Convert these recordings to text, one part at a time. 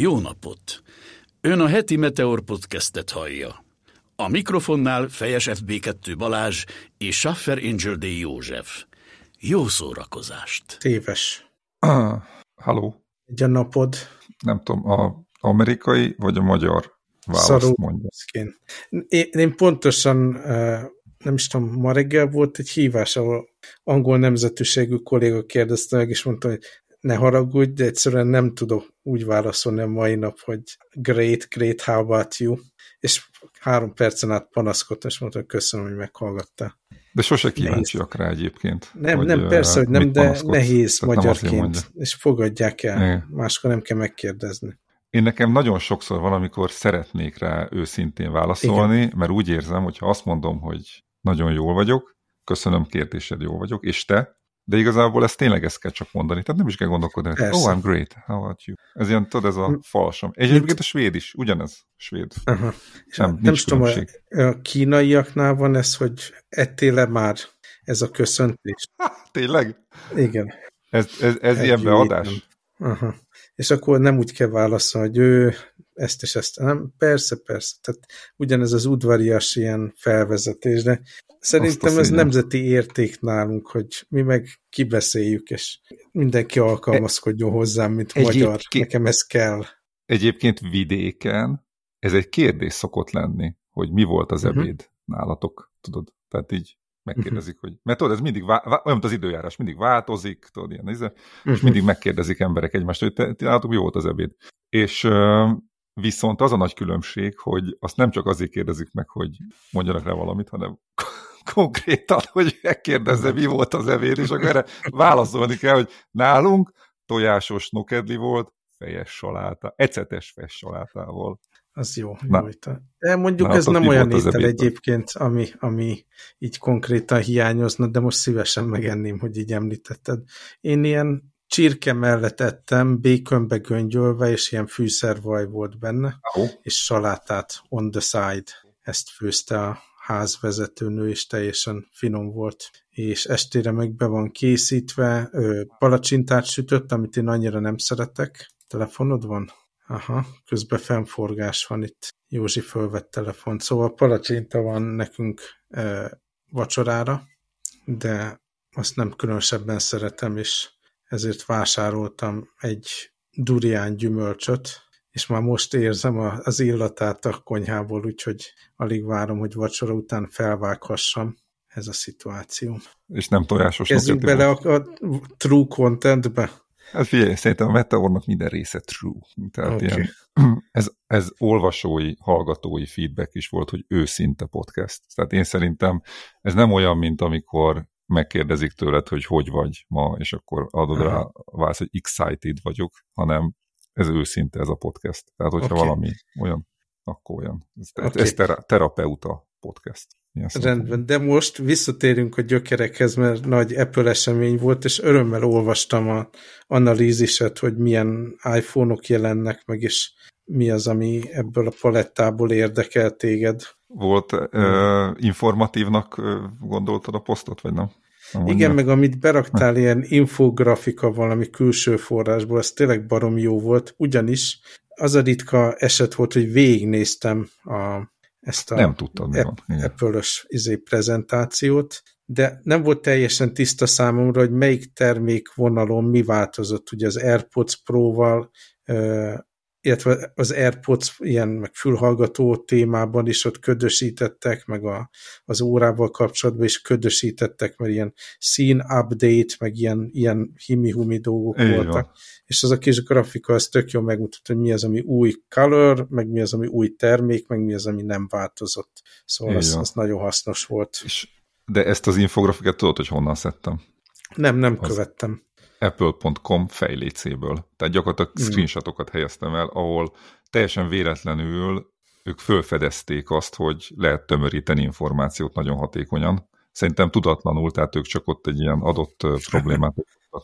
Jó napot! Ön a heti Meteor podcastet hallja. A mikrofonnál Fejes FB2 Balázs és Schaffer Angel D. József. Jó szórakozást! Téves. Ah, halló. Egy a napod. Nem tudom, a amerikai vagy a magyar választ Szarú. mondja. Én, én, pontosan, nem is tudom, ma reggel volt egy hívás, ahol angol nemzetűségű kolléga kérdezte meg, és mondta, hogy ne haragudj, de egyszerűen nem tudok úgy válaszolni a mai nap, hogy great, great, how about you? És három percen át panaszkodtam, és mondta, hogy köszönöm, hogy meghallgattál. De sose kíváncsiak rá egyébként. Nem, hogy, nem, persze, hogy nem, de nehéz Tehát nem magyarként, és fogadják el. Igen. Máskor nem kell megkérdezni. Én nekem nagyon sokszor van, amikor szeretnék rá őszintén válaszolni, Igen. mert úgy érzem, hogy ha azt mondom, hogy nagyon jól vagyok, köszönöm kérdésed, jól vagyok, és te, de igazából ezt tényleg ezt kell csak mondani. Tehát nem is kell gondolkodni, hogy Persze. oh, I'm great, how about you? Ez ilyen, tudod, ez a falsam. És egyébként a svéd is, ugyanez, svéd. Aha. És Nem, nem, tudom, a, kínaiaknál van ez, hogy ettél-e már ez a köszöntés? Ha, tényleg? Igen. Ez, ez, ez Egy ilyen beadás? Aha. És akkor nem úgy kell válaszolni, hogy ő ezt és ezt. Nem, persze, persze. Tehát ugyanez az udvarias ilyen felvezetés, de szerintem ez nemzeti érték nálunk, hogy mi meg kibeszéljük, és mindenki alkalmazkodjon hozzám, mint Egyébként- magyar. Nekem ez kell. Egyébként vidéken ez egy kérdés szokott lenni, hogy mi volt az Mhm. ebéd nálatok, tudod? Tehát így megkérdezik, hogy... Mert tudod, ez mindig, vá- olyan, mint az időjárás, mindig változik, tudod, ilyen, íze, és mindig megkérdezik emberek egymást, hogy te, ti nálatok mi volt az ebéd. És viszont az a nagy különbség, hogy azt nem csak azért kérdezik meg, hogy mondjanak rá valamit, hanem konkrétan, hogy megkérdezze, mi volt az ebéd, és akkor erre válaszolni kell, hogy nálunk tojásos nokedli volt, fejes saláta, ecetes fejes salátával. Az jó. Na. jó étel. De mondjuk Na, ez nem olyan étel egyébként, ami, ami így konkrétan hiányozna, de most szívesen megenném, hogy így említetted. Én ilyen csirke mellett ettem, békönbe göngyölve, és ilyen fűszervaj volt benne, Ó, és salátát on the side. Ezt főzte a házvezetőnő, és teljesen finom volt. És estére meg be van készítve, palacsintát sütött, amit én annyira nem szeretek. Telefonod van? Aha, közben fennforgás van itt. Józsi fölvett telefont. Szóval palacsinta van nekünk e, vacsorára, de azt nem különösebben szeretem, és ezért vásároltam egy durián gyümölcsöt, és már most érzem a, az illatát a konyhából, úgyhogy alig várom, hogy vacsora után felvághassam. Ez a szituáció. és nem tojásos Kezdjünk bele a, a true contentbe. Hát figyelj, szerintem a Meteornak minden része true. Tehát okay. ilyen, ez, ez olvasói, hallgatói feedback is volt, hogy őszinte podcast. Tehát én szerintem ez nem olyan, mint amikor megkérdezik tőled, hogy hogy vagy ma, és akkor adod Aha. rá válasz, hogy excited vagyok, hanem ez őszinte ez a podcast. Tehát, hogyha okay. valami olyan, akkor olyan. Ez, okay. ez tera, terapeuta podcast. Rendben, de most visszatérünk a gyökerekhez, mert nagy Apple esemény volt, és örömmel olvastam a analíziset, hogy milyen iPhone-ok jelennek meg, és mi az, ami ebből a palettából érdekel téged. Volt ö, informatívnak ö, gondoltad a posztot, vagy nem? Nem Igen, meg amit beraktál ilyen infografika valami külső forrásból, az tényleg barom jó volt, ugyanis az a ritka eset volt, hogy végignéztem a, ezt a Nem tudtam. Apple-ös izé prezentációt, de nem volt teljesen tiszta számomra, hogy melyik termék vonalon mi változott. Ugye az AirPods Pro-val, illetve az AirPods ilyen meg fülhallgató témában is ott ködösítettek, meg a, az órával kapcsolatban is ködösítettek, mert ilyen scene update, meg ilyen, ilyen himi-humi dolgok Így voltak. van. És az a kis grafika, az tök jól megmutatja, hogy mi az, ami új color, meg mi az, ami új termék, meg mi az, ami nem változott. Szóval Így az, van. az nagyon hasznos volt. És, de ezt az infografikát tudod, hogy honnan szedtem? Nem, nem Az- követtem. Apple.com fejlécéből. Tehát gyakorlatilag Mm. screenshotokat helyeztem el, ahol teljesen véletlenül ők fölfedezték azt, hogy lehet tömöríteni információt nagyon hatékonyan. Szerintem tudatlanul, tehát ők csak ott egy ilyen adott problémát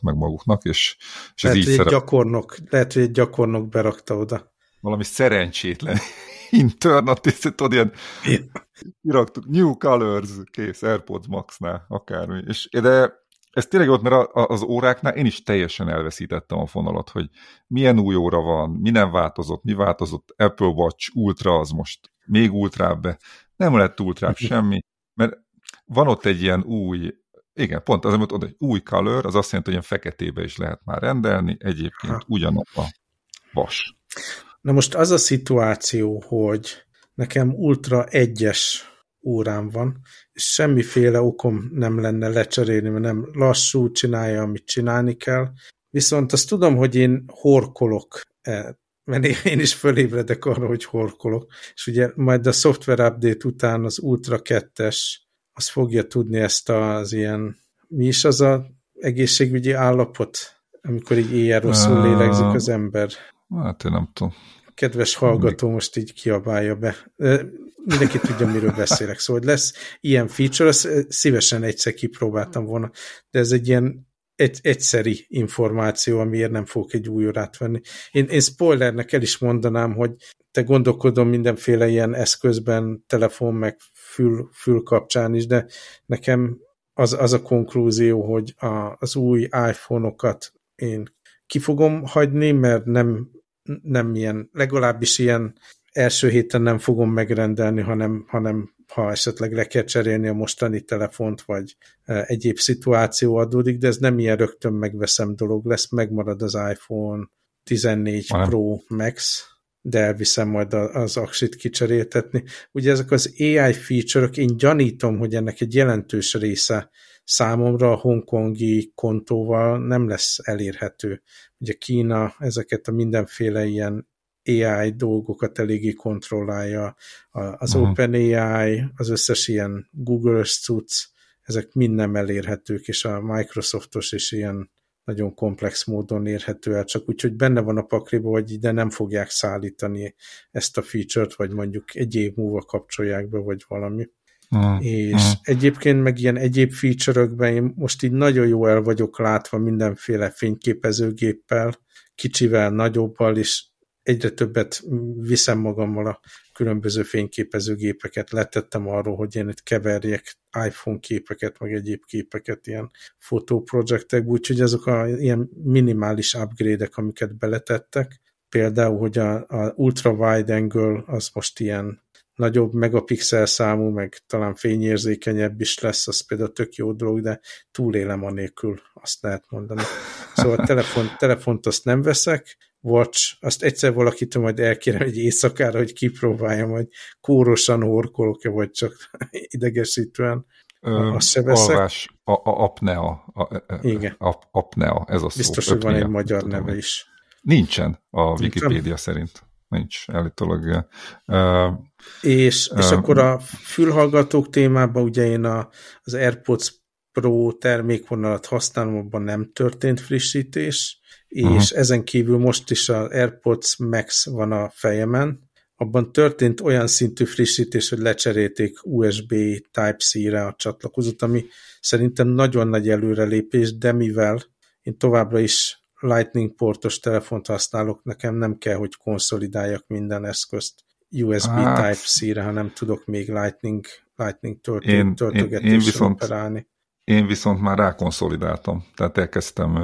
meg maguknak, és, és ez Lehet, így hogy egy szerep, gyakornok, lehet, hogy egy gyakornok berakta oda. valami szerencsétlen internat, tudod, ilyen kiraktuk, New Colors, kész, AirPods Max-nál, akármi. És, de ez tényleg ott, mert a, a, az óráknál én is teljesen elveszítettem a fonalat, hogy milyen új óra van, mi nem változott, mi változott, Apple Watch Ultra az most még ultrább, nem lett ultrább semmi, mert van ott egy ilyen új, igen, pont az, amit egy új color, az azt jelenti, hogy ilyen feketébe is lehet már rendelni, egyébként ugyanaz a vas. Na most az a szituáció, hogy nekem Ultra 1-es órám van, és semmiféle okom nem lenne lecserélni, mert nem lassú, csinálja, amit csinálni kell. Viszont azt tudom, hogy én horkolok, e, mert én is fölébredek arra, hogy horkolok, és ugye majd a software update után az Ultra 2-es az fogja tudni ezt az ilyen, mi is az a egészségügyi állapot, amikor így éjjel rosszul lélegzik az ember. Hát én nem tudom. Kedves hallgató most így kiabálja be. Mindenki tudja, miről beszélek. Szóval lesz ilyen feature, azt szívesen egyszer kipróbáltam volna, de ez egy ilyen egy, egyszeri információ, amiért nem fogok egy új órát venni. Én, én spoilernek el is mondanám, hogy te gondolkodom mindenféle ilyen eszközben, telefon meg fül, fül kapcsán is, de nekem az, az a konklúzió, hogy a, az új iPhone-okat én ki fogom hagyni, mert nem, nem ilyen, legalábbis ilyen első héten nem fogom megrendelni, hanem, hanem ha esetleg le kell cserélni a mostani telefont, vagy e, egyéb szituáció adódik, de ez nem ilyen rögtön megveszem dolog lesz, megmarad az iPhone 14 hanem. Pro Max, de elviszem majd az aksit kicseréltetni. Ugye ezek az AI feature-ök, én gyanítom, hogy ennek egy jelentős része számomra a hongkongi kontóval nem lesz elérhető. Ugye Kína ezeket a mindenféle ilyen AI dolgokat eléggé kontrollálja, az uh-huh. OpenAI, az összes ilyen Google-ös cucc, ezek mind nem elérhetők, és a Microsoftos is ilyen nagyon komplex módon érhető el, csak úgy, hogy benne van a pakliba, hogy ide nem fogják szállítani ezt a feature-t, vagy mondjuk egy év múlva kapcsolják be, vagy valami. Mm. És mm. egyébként meg ilyen egyéb feature-ökben én most így nagyon jó el vagyok látva mindenféle fényképezőgéppel, kicsivel, nagyobbal, és egyre többet viszem magammal a különböző fényképezőgépeket. Letettem arról, hogy én itt keverjek iPhone képeket, meg egyéb képeket ilyen fotóprojektekbe, úgyhogy azok a ilyen minimális upgrade-ek, amiket beletettek. Például, hogy a, a ultra wide angle az most ilyen nagyobb megapixel számú, meg talán fényérzékenyebb is lesz, az például tök jó dolog, de túlélem anélkül, azt lehet mondani. Szóval telefon, telefont azt nem veszek, Watch, azt egyszer valakitől majd elkérem egy éjszakára, hogy kipróbáljam, hogy kórosan horkolok-e, vagy csak idegesítően. Ö, azt se veszek. Alvás, a, a apnea. A, Igen. A, apnea, ez a szó. Biztos, hogy van egy magyar neve is. Nincsen a Wikipédia szerint. Nincs, állítólag. Uh, és, uh, és akkor a fülhallgatók témában ugye én a, az AirPods Pro termékvonalat használom, abban nem történt frissítés, és uh-huh. ezen kívül most is az AirPods Max van a fejemen, abban történt olyan szintű frissítés, hogy lecserélték USB Type-C-re a csatlakozót, ami szerintem nagyon nagy előrelépés, de mivel én továbbra is Lightning portos telefont használok, nekem nem kell, hogy konszolidáljak minden eszközt USB hát, Type-C-re, hanem tudok még Lightning, Lightning töltögetésre én, én viszont, operálni. Én viszont már rákonszolidáltam, tehát elkezdtem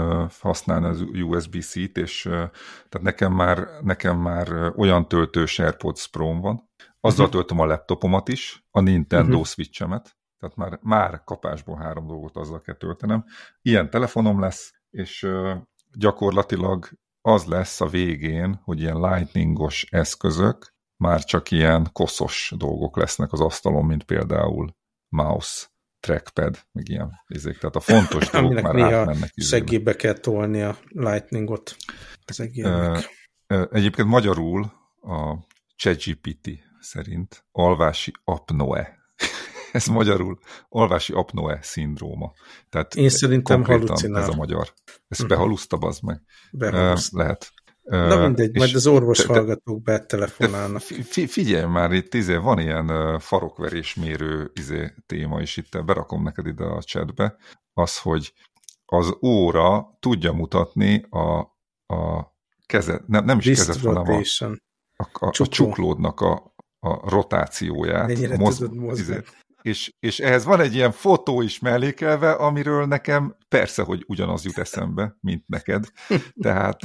használni az USB-C-t, és tehát nekem már, nekem már olyan töltős AirPods pro van, azzal uh-huh. töltöm a laptopomat is, a Nintendo uh-huh. Switch-emet, tehát már, már kapásból három dolgot azzal kell töltenem. Ilyen telefonom lesz, és gyakorlatilag az lesz a végén, hogy ilyen lightningos eszközök már csak ilyen koszos dolgok lesznek az asztalon, mint például mouse trackpad, meg ilyen izék. Tehát a fontos dolgok már átmennek. Segébe kell tolni a lightningot az Egyébként magyarul a ChatGPT szerint alvási apnoe. ez magyarul alvási apnoe szindróma. Tehát Én szerintem halucinál. Ez a magyar. Ezt uh-huh. behaluszta, az meg. Behaluszta. Lehet. Na mindegy, majd az orvos te, hallgatók betelefonálnak. Figyelj már, itt izé, van ilyen farokverésmérő izé, téma is itt, berakom neked ide a chatbe, az, hogy az óra tudja mutatni a, a kezed, nem, nem is kezed, hanem a, a, a, a csuklódnak a, a rotációját. Mennyire moz, tudod izé, és, és ehhez van egy ilyen fotó is mellékelve, amiről nekem persze, hogy ugyanaz jut eszembe, mint neked. Tehát,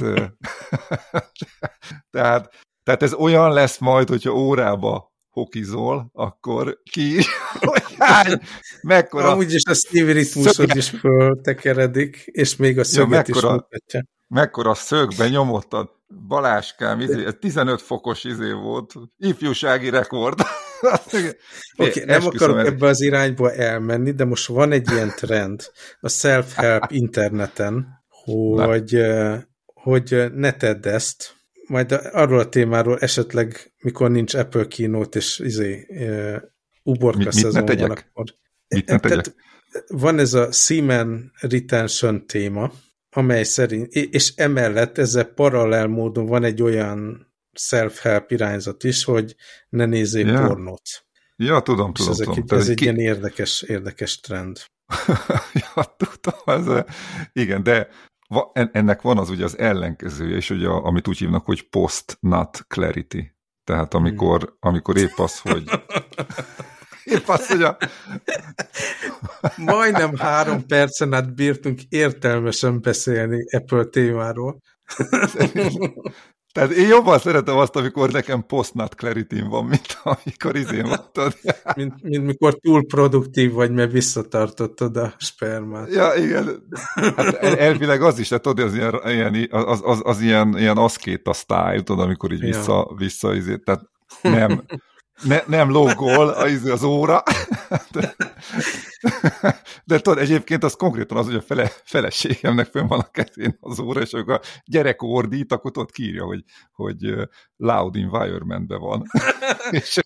tehát, tehát ez olyan lesz majd, hogyha órába hokizol, akkor ki, hogy hány, mekkora... Amúgy is a szívi ritmusod is föltekeredik, és még a szöget ja, mekkora, is mutatja. Mekkora szögbe nyomottad, Baláskám, izé, ez 15 fokos izé volt, ifjúsági rekord. Okay, nem akarok ez... ebbe az irányba elmenni, de most van egy ilyen trend a self-help interneten, hogy, Na. hogy ne tedd ezt, majd arról a témáról esetleg, mikor nincs Apple keynote, és izé, uh, uborka mit, szezon mit van, akkor... Mit ne Tehát van ez a Seaman Retention téma, amely szerint, és emellett ezzel paralel módon van egy olyan self-help irányzat is, hogy ne nézzél ja. pornót. Ja, tudom, tudom. Ez, tudom. Egy, ez egy ki... ilyen érdekes, érdekes trend. ja, tudom, ez, igen, de ennek van az ugye az ellenkezője, és ugye amit úgy hívnak, hogy post-nut clarity. Tehát amikor, hmm. amikor épp az, hogy épp az, hogy a... Majdnem három percen át bírtunk értelmesen beszélni Apple témáról. Tehát én jobban szeretem azt, amikor nekem post-nut clarity van, mint amikor izén mondtad. mint, mint mikor túl produktív vagy, mert visszatartottad a spermát. Ja, igen. Hát elvileg az is, tehát tudod, az ilyen, ilyen, az, az, az ilyen, ilyen aszkéta style, tudod, amikor így vissza, ja. vissza izé, tehát nem, ne, nem logol az, az óra. De, tudod, egyébként az konkrétan az, hogy a fele, feleségemnek fönn van a kezén az óra, és akkor a gyerek ordít, akkor ott kírja, hogy, hogy loud environmentben van. és,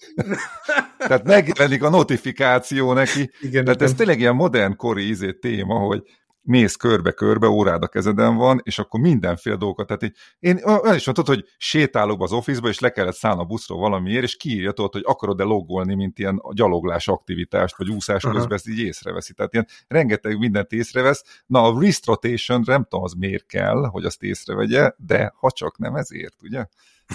tehát megjelenik a notifikáció neki. Igen, tehát igen. ez tényleg ilyen modern kori izé téma, hogy mész körbe-körbe, órád a kezeden van, és akkor mindenféle dolgokat. Tehát így, én olyan is mondtad, hogy sétálok az office és le kellett szállni a buszról valamiért, és kiírja tudod, hogy akarod-e loggolni, mint ilyen gyaloglás aktivitást, vagy úszás -huh. közben ezt így észreveszi. Tehát ilyen rengeteg mindent észrevesz. Na, a wrist rotation, nem tudom, az miért kell, hogy azt észrevegye, de ha csak nem ezért, ugye?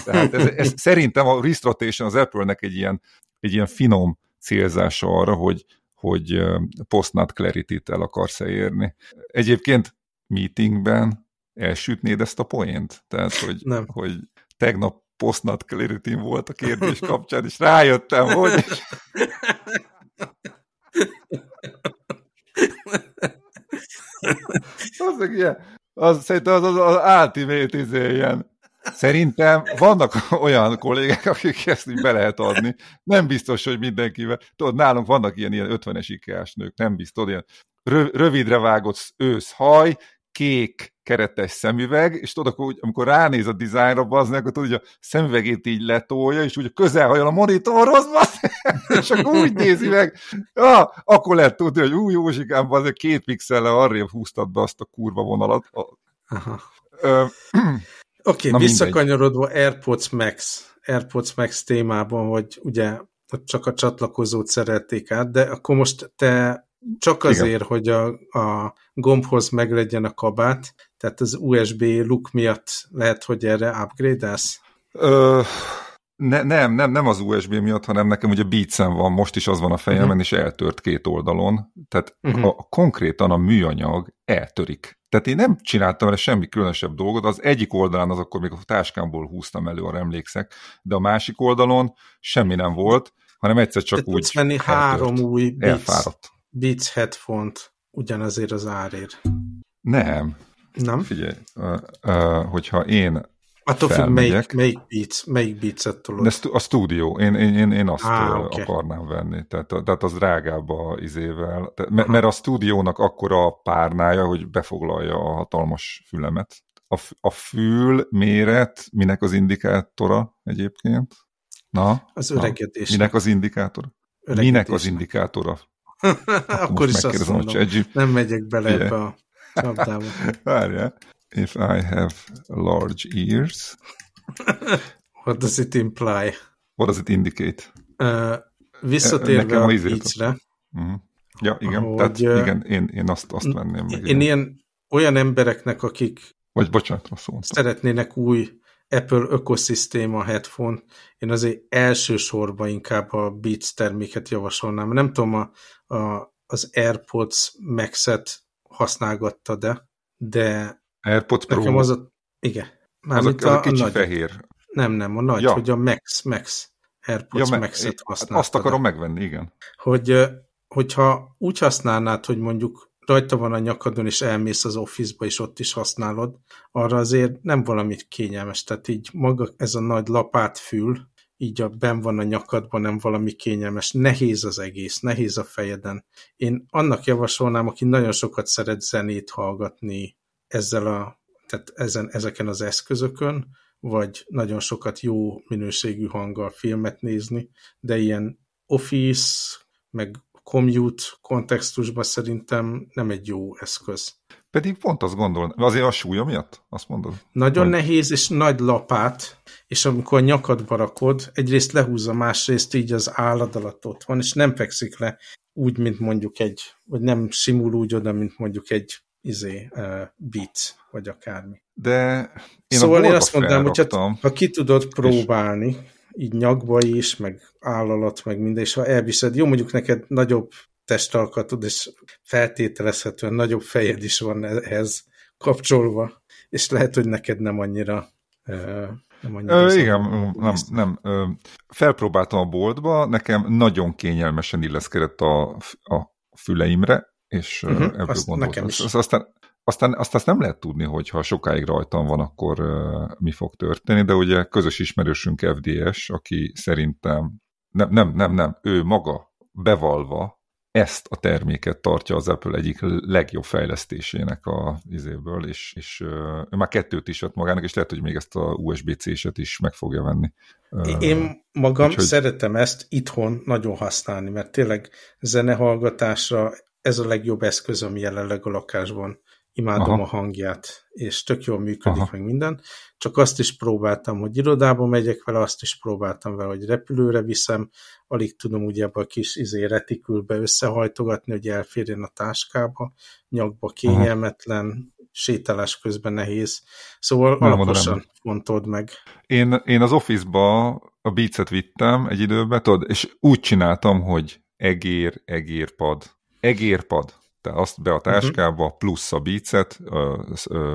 Tehát ez, ez szerintem a wrist rotation az Apple-nek egy ilyen, egy ilyen finom célzása arra, hogy, hogy postnat clarity-t el akarsz-e érni. Egyébként meetingben elsütnéd ezt a poént? Tehát, hogy, Nem. hogy tegnap postnat clarity volt a kérdés kapcsán, és rájöttem, hogy... az, ilyen, az, szerintem az, az, az ultimate izé, ilyen Szerintem vannak olyan kollégák, akik ezt így be lehet adni. Nem biztos, hogy mindenkivel. Tudod, nálunk vannak ilyen, ilyen 50-es ikás nők, nem biztos, ilyen rövidre vágott őszhaj, kék keretes szemüveg, és tudod, akkor, amikor ránéz a dizájnra, bazd akkor tudod, hogy a szemüvegét így letolja, és úgy közelhajol a monitorhoz, és akkor úgy nézi meg, ja, akkor lehet tudni, hogy új Józsikám, az két pixelle arrébb húztad be azt a kurva vonalat. Aha. Ö, Oké, okay, visszakanyarodva AirPods Max, AirPods Max témában, hogy ugye csak a csatlakozót szerették át, de akkor most te csak azért, Igen. hogy a, a gombhoz meglegyen a kabát, tehát az USB look miatt lehet, hogy erre upgrade-elsz? Ne, nem, nem, nem az USB miatt, hanem nekem ugye beats van, most is az van a fejemben, uh-huh. és eltört két oldalon. Tehát uh-huh. a, konkrétan a műanyag eltörik. Tehát én nem csináltam vele semmi különösebb dolgot, az egyik oldalán az akkor még a táskámból húztam elő, arra emlékszek, de a másik oldalon semmi nem volt, hanem egyszer csak Te úgy venni három új Beats, Beats headphone-t ugyanazért az árért. Nem. Nem? Figyelj, hogyha én Attól függ, melyik, melyik, beats, melyik beats-et tudod. De a stúdió, én, én, én, én azt ah, okay. akarnám venni, tehát, tehát az drágább a izével, tehát, mert a stúdiónak akkora a párnája, hogy befoglalja a hatalmas fülemet. A, a fül méret, minek az indikátora egyébként? Na? Az öregedés. Minek az indikátora? Minek az indikátora? Akkor is azt mondom, nem megyek bele ebbe a csapdába. Várjál. If I have large ears. What does it imply? What does it indicate? Uh, visszatérve a beachre. Uh -huh. Ja, igen, hogy, tehát igen, én, én azt, azt venném meg. Én igen. ilyen olyan embereknek, akik vagy bocsánat, rosszul Szeretnének új Apple ökoszisztéma headphone, én azért elsősorban inkább a Beats terméket javasolnám. Nem tudom, a, a, az AirPods Max-et használgatta, de, de AirPods Pro. nekem az a, igen. Mármint az a, az a kicsi nagy, fehér. Nem, nem, a nagy, ja. hogy a Max, Max. AirPods ja, Max-et használtad. Azt akarom megvenni, igen. Hogy, hogyha úgy használnád, hogy mondjuk rajta van a nyakadon, és elmész az office-ba, és ott is használod, arra azért nem valamit kényelmes. Tehát így maga ez a nagy lapátfül, így a, ben van a nyakadban, nem valami kényelmes. Nehéz az egész, nehéz a fejeden. Én annak javasolnám, aki nagyon sokat szeret zenét hallgatni ezzel a, tehát ezen, ezeken az eszközökön, vagy nagyon sokat jó minőségű hanggal filmet nézni, de ilyen office, meg commute kontextusban szerintem nem egy jó eszköz. Pedig pont azt gondolom, azért a súlya miatt, azt mondod? Nagyon hogy... nehéz és nagy lapát, és amikor nyakadba rakod, egyrészt lehúzza, másrészt így az állad alatt ott van, és nem fekszik le úgy, mint mondjuk egy, vagy nem simul úgy oda, mint mondjuk egy izé, uh, beat, vagy akármi. De én szóval én azt mondtam, hogy ha ki tudod próbálni, és így nyakba is, meg állalat, meg minden, és ha elviszed, jó, mondjuk neked nagyobb testalkatod, és feltételezhetően nagyobb fejed is van ehhez kapcsolva, és lehet, hogy neked nem annyira nem annyira Ö, igen, nem, nem. Felpróbáltam a boltba, nekem nagyon kényelmesen illeszkedett a, a füleimre, és uh mhm, -huh, ebből gondoltam. Nekem is. Aztán aztán azt, azt nem lehet tudni, hogy ha sokáig rajtam van, akkor uh, mi fog történni, de ugye közös ismerősünk FDS, aki szerintem nem, nem, nem, nem, ő maga bevalva ezt a terméket tartja az Apple egyik legjobb fejlesztésének a izéből, és, és ő már kettőt is vett magának, és lehet, hogy még ezt a USB-C-set is meg fogja venni. Én magam Úgyhogy... szeretem ezt itthon nagyon használni, mert tényleg zenehallgatásra ez a legjobb eszköz, ami jelenleg a lakásban imádom Aha. a hangját, és tök jól működik Aha. meg minden. Csak azt is próbáltam, hogy irodába megyek vele, azt is próbáltam vele, hogy repülőre viszem, alig tudom ugye ebbe a kis izé retikülbe összehajtogatni, hogy elférjen a táskába, nyakba kényelmetlen, Aha. sétálás közben nehéz. Szóval nem alaposan mondod meg. Én, én az office-ba a beats vittem egy időben, tudod, és úgy csináltam, hogy egér, egérpad, egérpad, te azt be a mhm. táskába, plusz a beatset,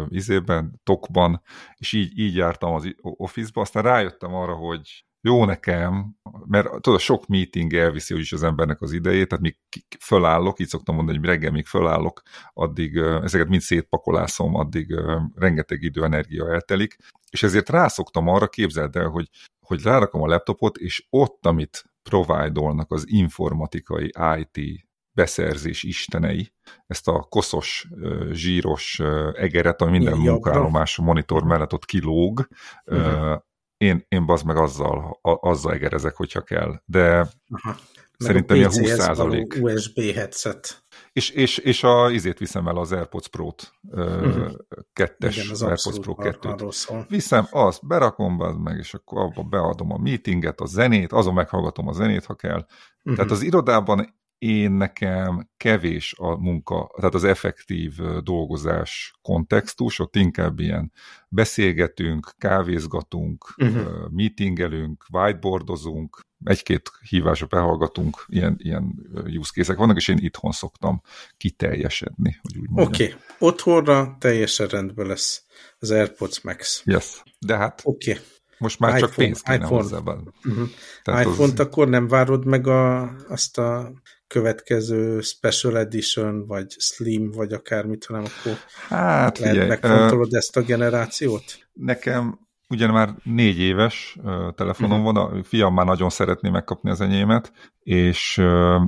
izében, tokban, és így, így jártam az office-ba, aztán rájöttem arra, hogy jó nekem, mert tudod, sok meeting elviszi úgyis az embernek az idejét, tehát míg fölállok, így szoktam mondani, hogy reggel még fölállok, addig ezeket mind szétpakolászom, addig rengeteg idő, energia eltelik, és ezért rászoktam arra, képzeld el, hogy, hogy rárakom a laptopot, és ott, amit provide-olnak az informatikai IT beszerzés istenei, ezt a koszos, zsíros egeret, ami minden munkállomás monitor mellett ott kilóg, uh-huh. én, én bazd meg azzal, a, azzal egerezek, hogyha kell. De Aha. szerintem a 20 százalék. USB headset. És, és, és a izét viszem el az AirPods Pro-t, uh-huh. kettes Igen, az AirPods Pro 2-t. Viszem azt, berakom az meg, és akkor abba beadom a meetinget, a zenét, azon meghallgatom a zenét, ha kell. Uh-huh. Tehát az irodában én nekem kevés a munka, tehát az effektív dolgozás kontextus, ott inkább ilyen beszélgetünk, kávézgatunk, uh-huh. meetingelünk, whiteboardozunk, egy-két hívásra behallgatunk, ilyen, ilyen use vannak, és én itthon szoktam kiteljesedni, hogy úgy Oké, okay. otthonra teljesen rendben lesz az AirPods Max. Yes, de hát Oké. Okay. Most már iPhone, csak pénz kéne iPhone. hozzá. Uh-huh. iPhone-t az... akkor nem várod meg a, azt a következő Special Edition, vagy Slim, vagy akármit, hanem akkor hát, lehet figyelj, megfontolod uh, ezt a generációt? Nekem ugyan már négy éves uh, telefonom uh-huh. van, a fiam már nagyon szeretné megkapni az enyémet, és uh,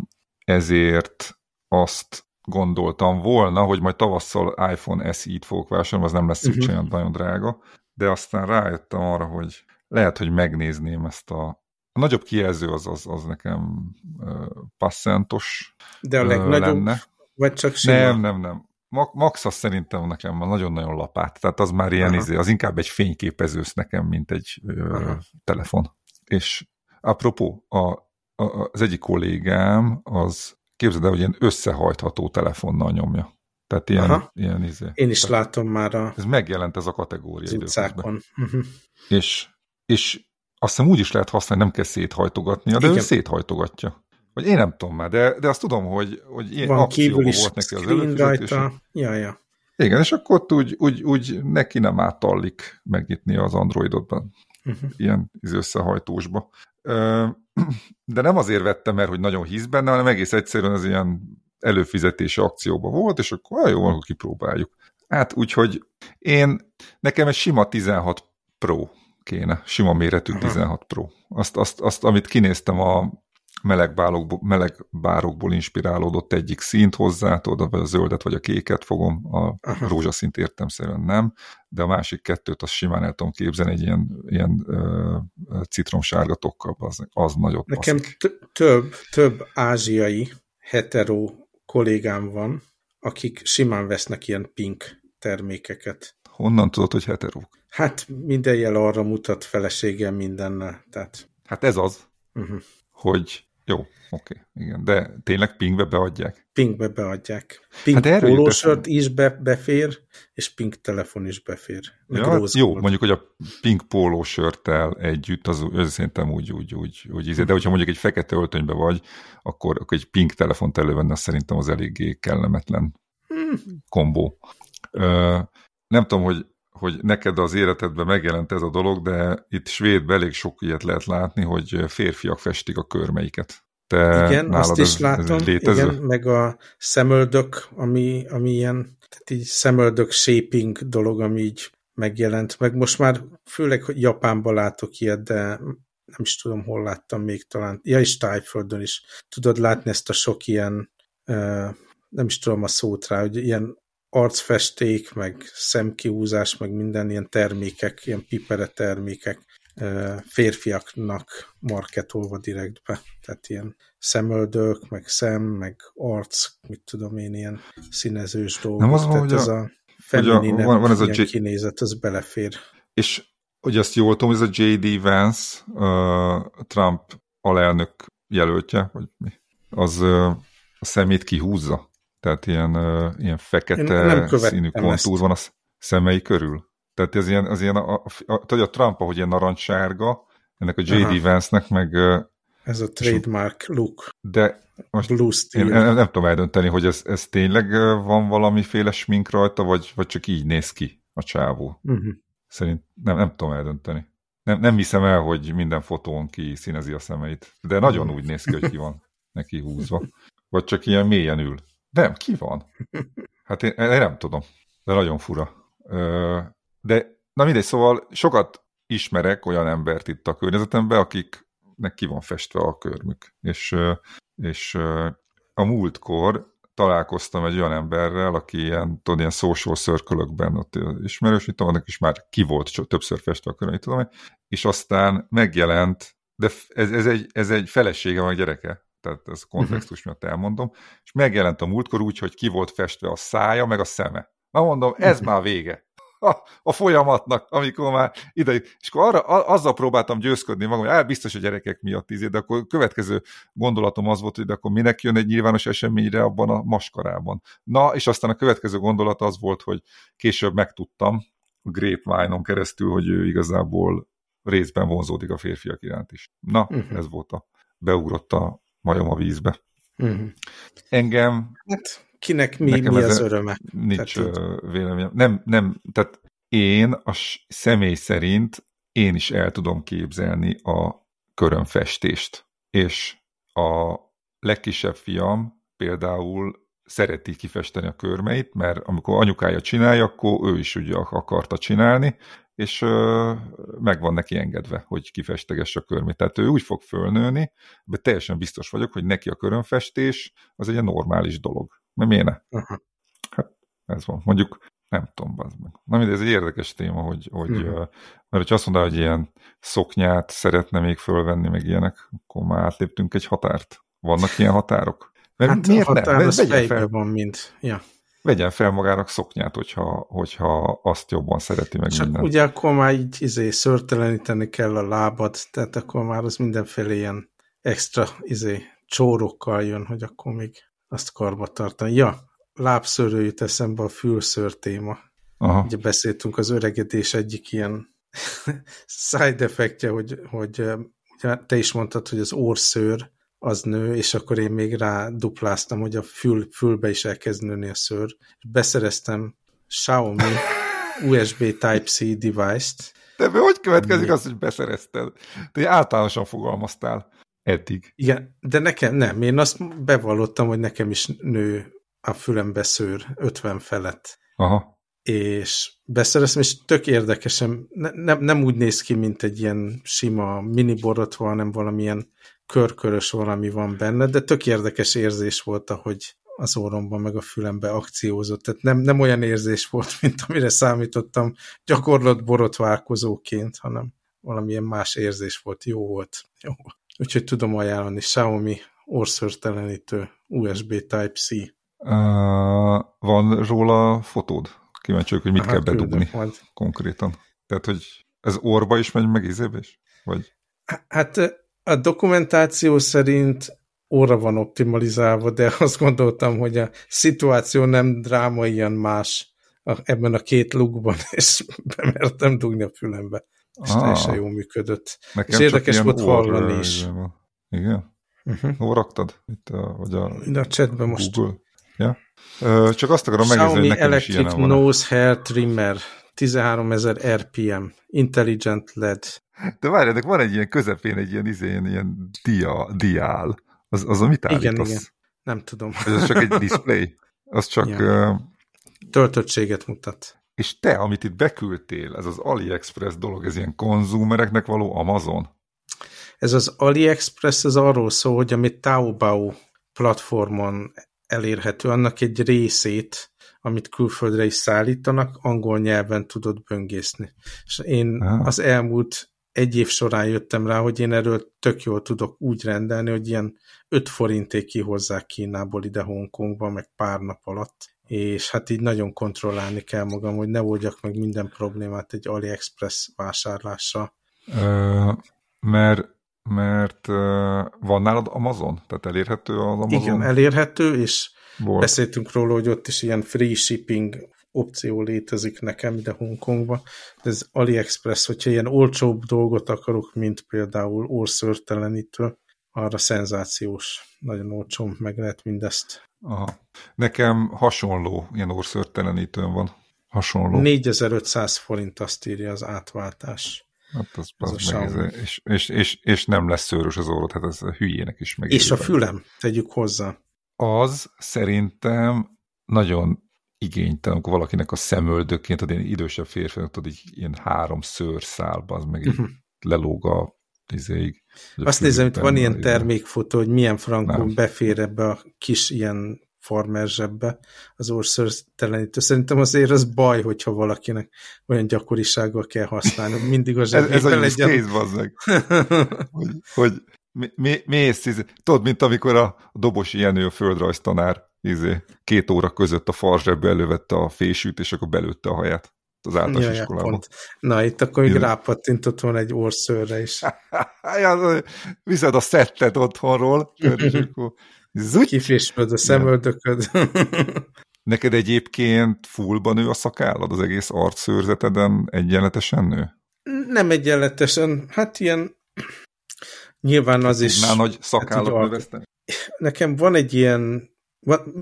ezért azt gondoltam volna, hogy majd tavasszal iPhone SE-t fogok vásárolni, az nem lesz uh-huh. olyan nagyon drága, de aztán rájöttem arra, hogy lehet, hogy megnézném ezt a a nagyobb kijelző az, az, az nekem uh, passzentos De a legnagyobb, lenne. vagy csak sima? Nem, nem, nem. Max az szerintem nekem nagyon-nagyon lapát, tehát az már ilyen, izé, az inkább egy fényképezősz nekem, mint egy uh, telefon. És apropó, a, a, az egyik kollégám az képzeld el, hogy ilyen összehajtható telefonnal nyomja. Tehát ilyen, ilyen izé. Én is Tehát látom már a Ez megjelent ez a kategória az időközben. utcákon. Uh-huh. És, és azt hiszem úgy is lehet használni, nem kell széthajtogatnia, de Igen. ő széthajtogatja. Vagy én nem tudom már, de, de azt tudom, hogy, hogy ilyen Van kívül akcióban is volt neki az előfizetés. Ja, ja. Igen, és akkor ott úgy, úgy, úgy neki nem átallik megnyitni az Androidotban, Uh-huh. ilyen izé összehajtósba. De nem azért vettem, mert hogy nagyon hisz benne, hanem egész egyszerűen az ilyen előfizetési akcióban volt, és akkor ah, jó, akkor kipróbáljuk. Hát úgyhogy én, nekem egy sima 16 Pro kéne, sima méretű Aha. 16 Pro. Azt, azt, azt amit kinéztem a melegbárokból, melegbárokból inspirálódott egyik színt hozzá, tudod, vagy a zöldet, vagy a kéket fogom, a Aha. rózsaszint értemszerűen nem, de a másik kettőt azt simán el tudom képzelni, egy ilyen, ilyen ö, citromsárga tokkal, az, az nagyot Nekem több, több ázsiai hetero kollégám van, akik simán vesznek ilyen pink termékeket. Honnan tudod, hogy heterók? Hát minden jel arra mutat feleségem mindennel. Tehát, Hát ez az, uh-huh. hogy jó, oké, igen, de tényleg pingbe beadják? pinkbe beadják. Pink Hát pólósört is be, befér, és pink telefon is befér. Meg Ja, hát jó, mondjuk, hogy a pink pólósörttel együtt, az, az szerintem úgy, úgy, úgy, úgy íze. De hogyha mondjuk egy fekete öltönybe vagy, akkor, akkor egy pink telefont elővenni, az szerintem az eléggé kellemetlen Hmm. kombó. Ö, nem tudom, hogy, hogy neked az életedben megjelent ez a dolog, de itt Svédben elég sok ilyet lehet látni, hogy férfiak festik a körmeiket. Te Igen, azt is ez, látom, ez igen, meg a szemöldök, ami, ami ilyen, tehát így szemöldök shaping dolog, ami így megjelent, meg most már főleg, Japánban látok ilyet, de nem is tudom, hol láttam még talán. Ja, és Tájföldön is. Tudod látni ezt a sok ilyen, nem is tudom a szót rá, hogy ilyen arcfesték, meg szemkihúzás, meg minden ilyen termékek, ilyen pipere termékek férfiaknak marketolva direktbe. Tehát ilyen szemöldök, meg szem, meg arc, mit tudom én, ilyen színezős dolgok. Nem az van, Tehát hogy ez a- a feminine van- van ez a J- kinézet, az belefér. És hogy azt jól tudom, ez a J.D. Vance, uh, Trump alelnök jelöltje, vagy mi, az uh, a szemét kihúzza. Tehát ilyen, uh, ilyen Én fekete színű kontúr van a sz- szemei körül. Tehát ez ilyen, az ilyen a, a, a, tudod, a Trump, ahogy ilyen narancssárga, ennek a J.D. Vance-nek meg, uh, Ez a trademark look. de most Blue én steel. nem, nem tudom eldönteni, hogy ez, ez tényleg uh, van valamiféle smink rajta, vagy, vagy csak így néz ki a csávó. Uh-huh. Szerint nem, nem tudom eldönteni. Nem, nem hiszem el, hogy minden fotón ki színezi a szemeit. De nagyon úgy néz ki, hogy ki van neki húzva. Vagy csak ilyen mélyen ül. Nem, ki van? Hát én, én nem tudom. De nagyon fura. De, na mindegy, szóval sokat ismerek olyan embert itt a környezetemben, akiknek ki van festve a körmük. És, és a múltkor találkoztam egy olyan emberrel, aki ilyen, tudod, ilyen social circle ott ismerős, mit tudom, annak is már ki volt többször festve a mit tudom, és aztán megjelent, de ez, ez, egy, ez egy felesége, vagy gyereke, tehát ez kontextus miatt elmondom, és megjelent a múltkor úgy, hogy ki volt festve a szája, meg a szeme. Na mondom, ez már vége. A, a folyamatnak, amikor már ide, és akkor arra, a- azzal próbáltam győzködni magam, hogy á, biztos a gyerekek miatt izé, de akkor a következő gondolatom az volt, hogy de akkor minek jön egy nyilvános eseményre abban a maskarában. Na, és aztán a következő gondolat az volt, hogy később megtudtam a grapevine-on keresztül, hogy ő igazából részben vonzódik a férfiak iránt is. Na, Mhm. ez volt a beugrott a majom a vízbe. Uh-huh. Engem Hát kinek mi, mi az öröme? nincs Tehát véleményem. Nem, nem, tehát én a személy szerint én is el tudom képzelni a körömfestést. És a legkisebb fiam például szereti kifesteni a körmeit, mert amikor anyukája csinálja, akkor ő is ugye akarta csinálni, és ö, meg van neki engedve, hogy kifestegesse a körmét. Tehát ő úgy fog fölnőni, de teljesen biztos vagyok, hogy neki a körömfestés az egy normális dolog. Mert miért ne? Aha. Ez van. Mondjuk, nem tudom, bazd meg. Na mindegy, ez egy érdekes téma, hogy, hogy uh, mert hogyha azt mondaná, hogy ilyen szoknyát szeretne még fölvenni, meg ilyenek, akkor már átléptünk egy határt. Vannak ilyen határok? Mert Hát miért a határ nem? az fejben fel, van, mint... Ja. Vegyen fel magának szoknyát, hogyha, hogyha azt jobban szereti meg Csak minden. ugye akkor már így izé, szörteleníteni kell a lábad, tehát akkor már az mindenféle ilyen extra izé, csórokkal jön, hogy akkor még azt karba tartani. Ja, lábszörő jut eszembe a fülször téma. Aha. Ugye beszéltünk az öregedés egyik ilyen side effektje, hogy, hogy ugye te is mondtad, hogy az orszőr az nő, és akkor én még rá dupláztam, hogy a fül, fülbe is elkezd nőni a szőr. Beszereztem Xiaomi USB Type-C device-t. De hogy következik az, hogy beszerezted? Te általánosan fogalmaztál eddig. Igen, de nekem nem. Én azt bevallottam, hogy nekem is nő a fülembe szőr 50 felett. Aha. És beszereztem, és tök érdekesen, ne, nem, nem úgy néz ki, mint egy ilyen sima mini borotva, hanem valamilyen körkörös valami van benne, de tök érdekes érzés volt, ahogy az orromban meg a fülembe akciózott. Tehát nem, nem olyan érzés volt, mint amire számítottam gyakorlat borotválkozóként, hanem valamilyen más érzés volt. Jó volt. Jó. Úgyhogy tudom ajánlani Xiaomi orszörtelenítő USB Type-C. Uh, van róla fotód? Kíváncsi vagyok, hogy mit hát, kell bedugni majd. konkrétan. Tehát, hogy ez orba is megy, meg izébe is? Vagy? Hát a dokumentáció szerint óra van optimalizálva, de azt gondoltam, hogy a szituáció nem dráma ilyen más ebben a két lukban, és bemertem dugni a fülembe. És ah, teljesen jól működött. És érdekes volt hallani is. Igen? Uh -huh. Hol raktad? Itt a, vagy a, a chatben most. Ja? Ö, csak azt akarom megnézni, hogy nekem Electric is Nose Hair Trimmer 13000 RPM Intelligent LED. De várj, van egy ilyen közepén egy ilyen, ilyen, ilyen dia, diál. Az, az a mit állítasz? Igen, igen. Nem tudom. Ez csak egy display? Az csak... Ja. Uh, Töltöttséget mutat. És te, amit itt beküldtél, ez az AliExpress dolog, ez ilyen konzumereknek való Amazon? Ez az AliExpress, ez arról szól, hogy amit Taobao platformon elérhető, annak egy részét, amit külföldre is szállítanak, angol nyelven tudod böngészni. És én Aha. az elmúlt egy év során jöttem rá, hogy én erről tök jól tudok úgy rendelni, hogy ilyen 5 forinték kihozzák Kínából ide Hongkongba, meg pár nap alatt, és hát így nagyon kontrollálni kell magam, hogy ne oldjak meg minden problémát egy AliExpress vásárlással. Ö, mert mert van nálad Amazon? Tehát elérhető az Amazon? Igen, elérhető, és Volt. beszéltünk róla, hogy ott is ilyen free shipping opció létezik nekem ide Hongkongba, de ez AliExpress, hogyha ilyen olcsóbb dolgot akarok, mint például orszörtelenítő, arra szenzációs, nagyon olcsó meg lehet mindezt. Aha. Nekem hasonló ilyen orszörtelenítőn van. Hasonló. 4500 forint azt írja az átváltás. Hát az, az meg ez, és, és, és, és, nem lesz szőrös az orrod, hát ez a hülyének is meg. És a fülem, tegyük hozzá. Az szerintem nagyon igénytelen, amikor valakinek a szemöldökként, tudod, ilyen idősebb férfi, tudod, így ilyen három szőr szálba, az meg így uh mhm. -huh. lelóg a izéig. Azt nézem, hogy van ilyen termékfotó, hogy milyen frankon befér ebbe a kis ilyen farmer zsebbe az orszörtelenítő. Szerintem azért az baj, hogyha valakinek olyan gyakorisággal kell használni, mindig a zsebbe. ez, ez a legyen... case, hogy, hogy mi, mi, mész, tudod, mint amikor a dobosi Jenő a földrajztanár izé, két óra között a farzsebbe elővette a fésűt, és akkor belőtte a haját az általános ja, iskolában. Na, itt akkor még rápattintott volna egy orszőrre is. ja, viszed a szettet otthonról, és akkor Kifrissöd a szemöldököd. Neked egyébként fullban nő a szakállad, az egész arcszőrzeteden egyenletesen nő? Nem egyenletesen, hát ilyen nyilván az is... Már nagy szakállat hát, Nekem van egy ilyen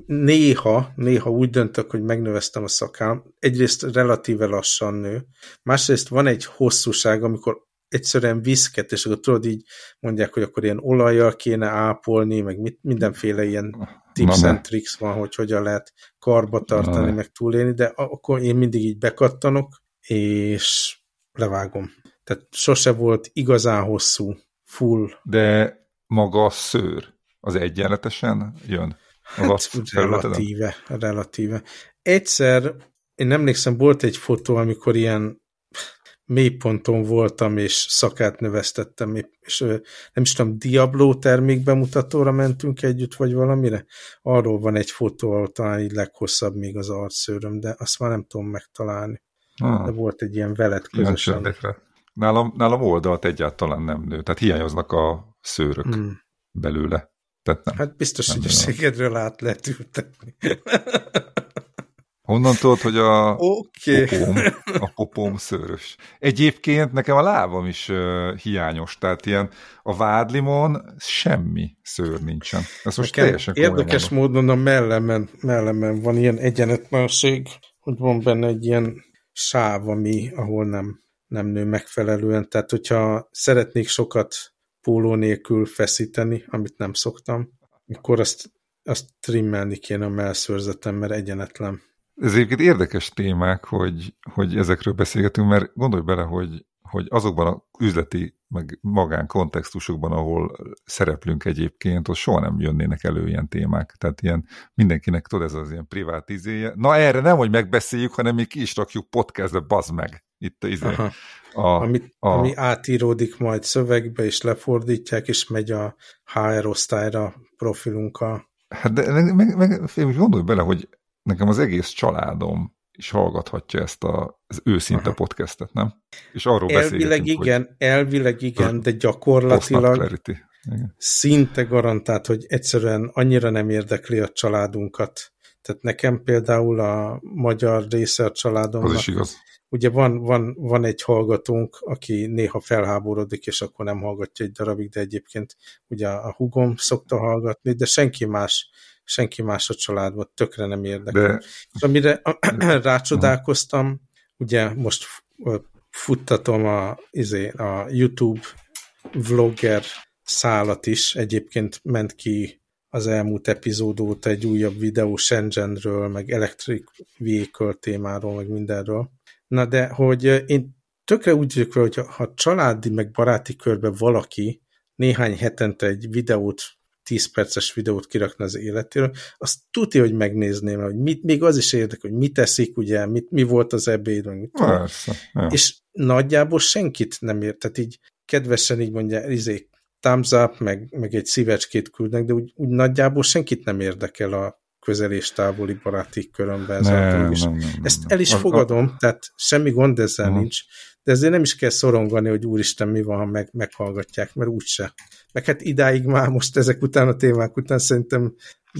néha, néha úgy döntök, hogy megnöveztem a szakám. Egyrészt relatíve lassan nő, másrészt van egy hosszúság, amikor egyszerűen viszket, és akkor tudod így mondják, hogy akkor ilyen olajjal kéne ápolni, meg mit, mindenféle ilyen tips and tricks van, hogy hogyan lehet karba tartani, meg túlélni, de akkor én mindig így bekattanok, és levágom. Tehát sose volt igazán hosszú, full. De maga a szőr, az egyenletesen jön? Hát, relatíve, relatíve. Egyszer, én emlékszem, volt egy fotó, amikor ilyen mélyponton voltam, és szakát növesztettem, és nem is tudom, Diablo termék bemutatóra mentünk együtt, vagy valamire. Arról van egy fotó, ahol talán így leghosszabb még az arcszőröm, de azt már nem tudom megtalálni. Ah. De volt egy ilyen velet közösen. Nálam, nálam oldalt egyáltalán nem nő, tehát hiányoznak a szőrök hmm. belőle. Tehát nem. Hát biztos, nem hogy a szégedről át lehet ültetni. Honnan tudod, hogy a, okay. popóm, a popóm szőrös? Egyébként nekem a lábam is uh, hiányos, tehát ilyen a vádlimon semmi szőr nincsen. Ez most teljesen Érdekes mondom. módon a mellemen, mellemen van ilyen egyenetlenség, hogy van benne egy ilyen sáv, ami, ahol nem, nem nő megfelelően. Tehát, hogyha szeretnék sokat póló nélkül feszíteni, amit nem szoktam, akkor azt, azt trimmelni kéne a melszőrzetem, mert egyenetlen. Ez egyébként érdekes témák, hogy, hogy ezekről beszélgetünk, mert gondolj bele, hogy, hogy azokban a üzleti, meg magán kontextusokban, ahol szereplünk egyébként, ott soha nem jönnének elő ilyen témák. Tehát ilyen mindenkinek, tudod, ez az ilyen privát izéje. Na erre nem, hogy megbeszéljük, hanem mi ki is rakjuk podcastbe, bazd meg. Itt izé, a, ami, a, ami átíródik majd szövegbe, és lefordítják, és megy a HR osztályra profilunkkal. Hát de meg, meg, meg gondolj bele, hogy nekem az egész családom is hallgathatja ezt a, az őszinte Aha. podcastet, nem? És arról elvileg igen, elvileg igen, de gyakorlatilag igen. szinte garantált, hogy egyszerűen annyira nem érdekli a családunkat. Tehát nekem például a magyar részer családomnak az is igaz. Ugye van, van, van egy hallgatónk, aki néha felháborodik, és akkor nem hallgatja egy darabig, de egyébként ugye a hugom szokta hallgatni, de senki más senki más a családban, tökre nem érdekel. De... És amire rácsodálkoztam, ugye most futtatom a, izé, a YouTube vlogger szálat is, egyébként ment ki az elmúlt epizód óta egy újabb videó Shenzhenről, meg Electric Vehicle témáról, meg mindenről. Na de, hogy én tökre úgy vagyok hogy ha családi, meg baráti körben valaki néhány hetente egy videót 10 perces videót kirakna az életéről, azt tudja, hogy megnézném, hogy mit, még az is érdekel, hogy mit teszik, ugye, mit, mi volt az ebéd, meg mit Persze, És nagyjából senkit nem ért, tehát így kedvesen így mondja, izé, thumbs up, meg, meg egy szívecskét küldnek, de úgy, úgy nagyjából senkit nem érdekel a közel és távoli baráti körömben. Ez nem, nem, nem, nem, Ezt el is fogadom, tehát semmi gond ezzel uh-huh. nincs, de ezért nem is kell szorongani, hogy úristen, mi van, ha meg, meghallgatják, mert úgyse. Meg hát idáig már most ezek után a témák után szerintem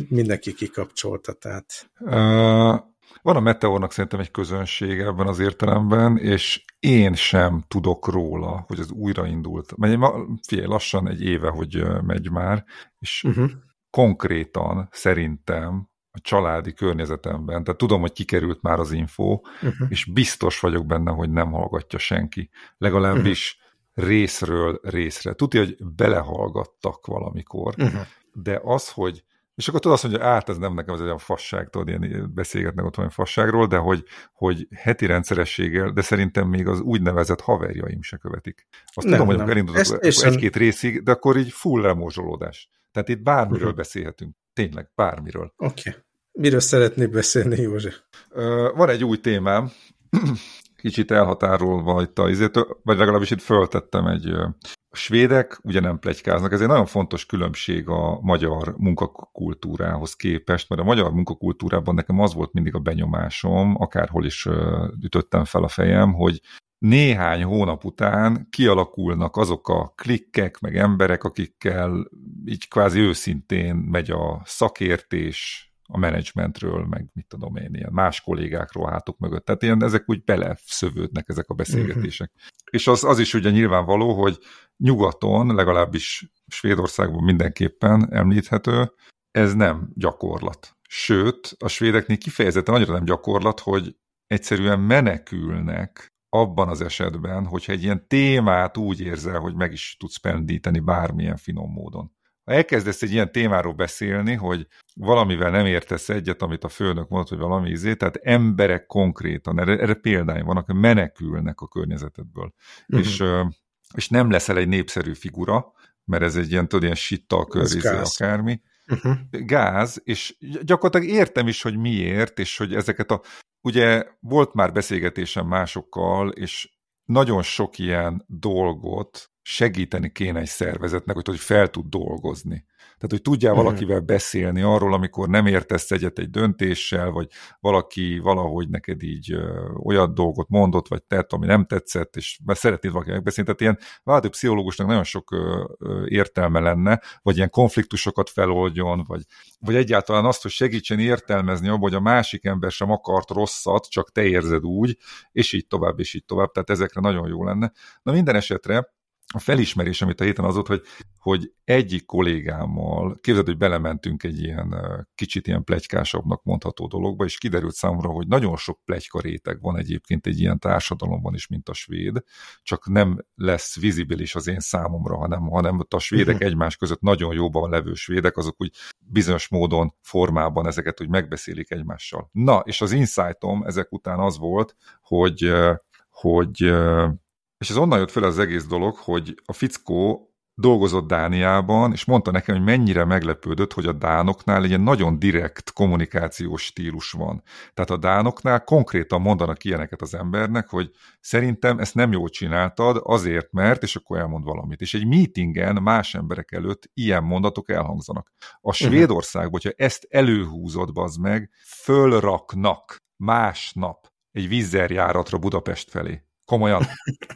mindenki kikapcsolta, tehát. Uh, van a Meteornak szerintem egy közönség ebben az értelemben, és én sem tudok róla, hogy az újraindult. Mert figyelj, lassan egy éve, hogy megy már, és uh-huh. konkrétan szerintem a családi környezetemben, tehát tudom, hogy kikerült már az info, uh-huh. és biztos vagyok benne, hogy nem hallgatja senki. Legalábbis uh-huh. részről részre. Tudja, hogy belehallgattak valamikor, uh-huh. de az, hogy és akkor tudod azt mondja, át ez nem nekem, ez egy olyan fasság, tudod, ilyen beszélgetnek ott olyan fasságról, de hogy, hogy heti rendszerességgel, de szerintem még az úgynevezett haverjaim se követik. Azt nem, tudom, hogy elindulok egy-két részig, de akkor így full remózsolódás. Tehát itt bármiről uh-huh. beszélhetünk. Tényleg, bármiről. Oké. Okay. Miről szeretnék beszélni, József? Van egy új témám, kicsit elhatárolva itt a izét, vagy legalábbis itt föltettem egy a svédek ugye nem plegykáznak, ez egy nagyon fontos különbség a magyar munkakultúrához képest, mert a magyar munkakultúrában nekem az volt mindig a benyomásom, akárhol is ütöttem fel a fejem, hogy néhány hónap után kialakulnak azok a klikkek, meg emberek, akikkel így kvázi őszintén megy a szakértés, a menedzsmentről, meg mit tudom én, ilyen más kollégákról hátuk mögött. Tehát ilyen, ezek úgy beleszövődnek ezek a beszélgetések. Uh-huh. És az, az is ugye nyilvánvaló, hogy nyugaton, legalábbis Svédországban mindenképpen említhető, ez nem gyakorlat. Sőt, a svédeknél kifejezetten annyira nem gyakorlat, hogy egyszerűen menekülnek abban az esetben, hogyha egy ilyen témát úgy érzel, hogy meg is tudsz pendíteni bármilyen finom módon. Ha elkezdesz egy ilyen témáról beszélni, hogy valamivel nem értesz egyet, amit a főnök mondott, hogy valami izé, tehát emberek konkrétan, erre, erre példány vannak, menekülnek a környezetedből. Uh-huh. És, és nem leszel egy népszerű figura, mert ez egy ilyen, tudod, ilyen sittal körizé akármi. Uh-huh. Gáz, és gyakorlatilag értem is, hogy miért, és hogy ezeket a... Ugye volt már beszélgetésem másokkal, és nagyon sok ilyen dolgot segíteni kéne egy szervezetnek, hogy, hogy fel tud dolgozni. Tehát, hogy tudjál uh-huh. valakivel beszélni arról, amikor nem értesz egyet egy döntéssel, vagy valaki valahogy neked így ö, olyan dolgot mondott, vagy tett, ami nem tetszett, és mert szeretnéd valaki megbeszélni. Tehát ilyen váltó pszichológusnak nagyon sok ö, ö, értelme lenne, vagy ilyen konfliktusokat feloldjon, vagy, vagy egyáltalán azt, hogy segítsen értelmezni abban, hogy a másik ember sem akart rosszat, csak te érzed úgy, és így tovább, és így tovább. Tehát ezekre nagyon jó lenne. Na minden esetre a felismerés, amit a héten az volt, hogy, hogy egyik kollégámmal, képzeld, hogy belementünk egy ilyen kicsit ilyen plegykásabbnak mondható dologba, és kiderült számomra, hogy nagyon sok plegyka réteg van egyébként egy ilyen társadalomban is, mint a svéd, csak nem lesz vizibilis az én számomra, hanem, hanem a svédek uh-huh. egymás között nagyon jóban levő svédek, azok úgy bizonyos módon, formában ezeket úgy megbeszélik egymással. Na, és az insightom ezek után az volt, hogy hogy és ez onnan jött fel az egész dolog, hogy a fickó dolgozott Dániában, és mondta nekem, hogy mennyire meglepődött, hogy a dánoknál egy ilyen nagyon direkt kommunikációs stílus van. Tehát a dánoknál konkrétan mondanak ilyeneket az embernek, hogy szerintem ezt nem jól csináltad, azért, mert, és akkor elmond valamit. És egy meetingen más emberek előtt ilyen mondatok elhangzanak. A Svédországban, hogyha ezt előhúzod, bazd meg, fölraknak másnap egy vízzerjáratra Budapest felé. Komolyan.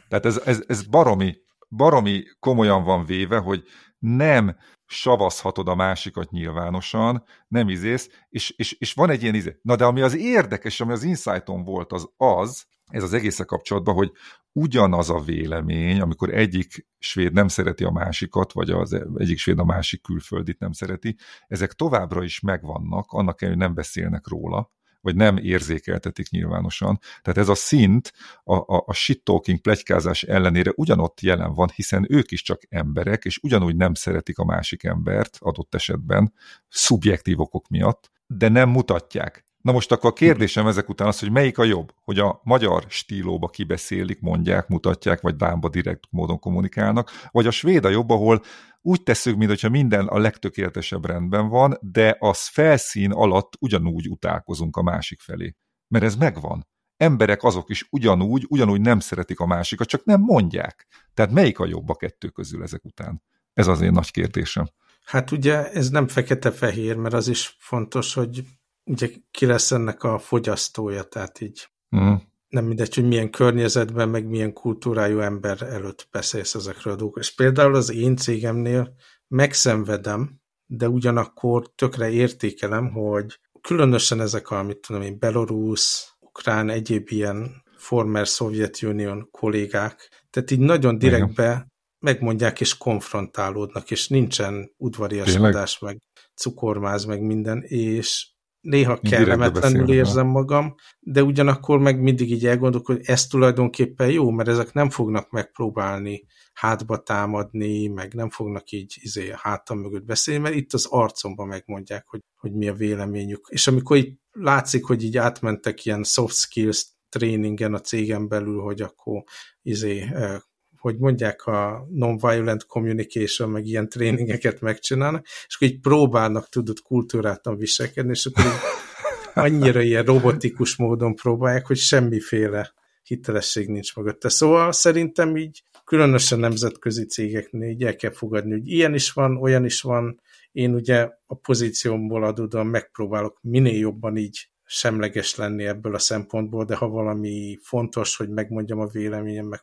Tehát ez, ez, ez baromi, baromi komolyan van véve, hogy nem savazhatod a másikat nyilvánosan, nem izész, és, és, és van egy ilyen izé. Na de ami az érdekes, ami az insighton volt, az az, ez az egésze kapcsolatban, hogy ugyanaz a vélemény, amikor egyik svéd nem szereti a másikat, vagy az egyik svéd a másik külföldit nem szereti, ezek továbbra is megvannak, annak ellenére, nem beszélnek róla, vagy nem érzékeltetik nyilvánosan. Tehát ez a szint a, a, a shit-talking plegykázás ellenére ugyanott jelen van, hiszen ők is csak emberek, és ugyanúgy nem szeretik a másik embert adott esetben, szubjektív okok miatt, de nem mutatják. Na most akkor a kérdésem ezek után az, hogy melyik a jobb? Hogy a magyar stílóba kibeszélik, mondják, mutatják, vagy dámba direkt módon kommunikálnak, vagy a svéd a jobb, ahol úgy tesszük, mintha minden a legtökéletesebb rendben van, de az felszín alatt ugyanúgy utálkozunk a másik felé. Mert ez megvan. Emberek azok is ugyanúgy, ugyanúgy nem szeretik a másikat, csak nem mondják. Tehát melyik a jobb a kettő közül ezek után? Ez az én nagy kérdésem. Hát ugye ez nem fekete-fehér, mert az is fontos, hogy ugye ki lesz ennek a fogyasztója, tehát így mm. nem mindegy, hogy milyen környezetben, meg milyen kultúrájú ember előtt beszélsz ezekről a dolgokról. És például az én cégemnél megszenvedem, de ugyanakkor tökre értékelem, hogy különösen ezek a, mit tudom én, Belarus, Ukrán, egyéb ilyen former Union kollégák, tehát így nagyon direktbe megmondják és konfrontálódnak, és nincsen udvariaskodás, meg cukormáz, meg minden, és néha kellemetlenül érzem magam, de ugyanakkor meg mindig így elgondolok, hogy ez tulajdonképpen jó, mert ezek nem fognak megpróbálni hátba támadni, meg nem fognak így izé, hátam mögött beszélni, mert itt az arcomban megmondják, hogy, hogy mi a véleményük. És amikor így látszik, hogy így átmentek ilyen soft skills tréningen a cégen belül, hogy akkor izé, hogy mondják a non-violent communication, meg ilyen tréningeket megcsinálnak, és akkor így próbálnak, tudod, kultúrátan viselkedni, és akkor annyira ilyen robotikus módon próbálják, hogy semmiféle hitelesség nincs mögötte. Szóval szerintem így különösen nemzetközi cégeknél így el kell fogadni, hogy ilyen is van, olyan is van. Én ugye a pozíciómból adódóan megpróbálok minél jobban így semleges lenni ebből a szempontból, de ha valami fontos, hogy megmondjam a véleményem, meg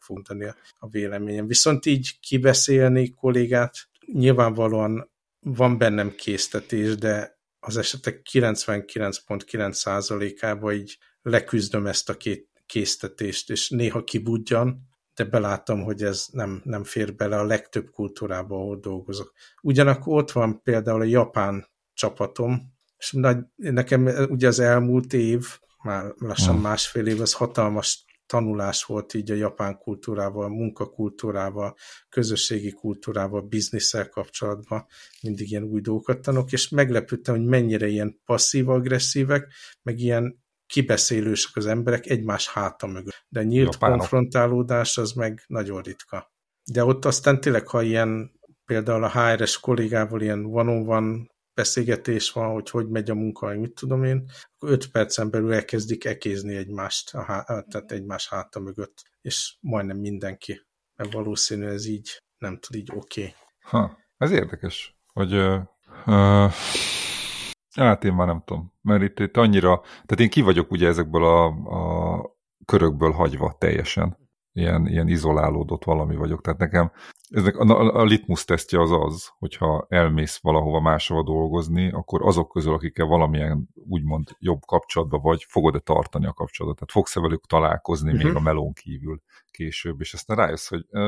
a véleményem. Viszont így kibeszélni kollégát, nyilvánvalóan van bennem késztetés, de az esetek 99.9%-ában így leküzdöm ezt a két késztetést, és néha kibudjan, de belátom, hogy ez nem, nem fér bele a legtöbb kultúrába, ahol dolgozok. Ugyanakkor ott van például a japán csapatom, és nagy, nekem ugye az elmúlt év, már lassan hmm. másfél év, az hatalmas tanulás volt így a japán kultúrával, munkakultúrával, közösségi kultúrával, bizniszel kapcsolatban, mindig ilyen új dolgokat tanok, és meglepődtem, hogy mennyire ilyen passzív-agresszívek, meg ilyen kibeszélősek az emberek egymás háta mögött. De nyílt Japánok. konfrontálódás az meg nagyon ritka. De ott aztán tényleg, ha ilyen például a HRS kollégával ilyen one-on-one beszélgetés van, hogy hogy megy a munka, hogy mit tudom én, akkor öt percen belül elkezdik ekézni egymást, a há- tehát egymás háta mögött, és majdnem mindenki. Mert valószínű ez így nem tud így oké. Okay. Ha, ez érdekes, hogy uh, uh, hát én már nem tudom, mert itt, itt annyira, tehát én ki vagyok ugye ezekből a, a körökből hagyva teljesen, ilyen, ilyen izolálódott valami vagyok, tehát nekem ezek, a, a litmus tesztje az az, hogyha elmész valahova máshova dolgozni, akkor azok közül, akikkel valamilyen úgymond jobb kapcsolatban vagy, fogod-e tartani a kapcsolatot, tehát fogsz-e velük találkozni uh -huh. még mhm. a melón kívül később, és aztán rájössz, hogy uh,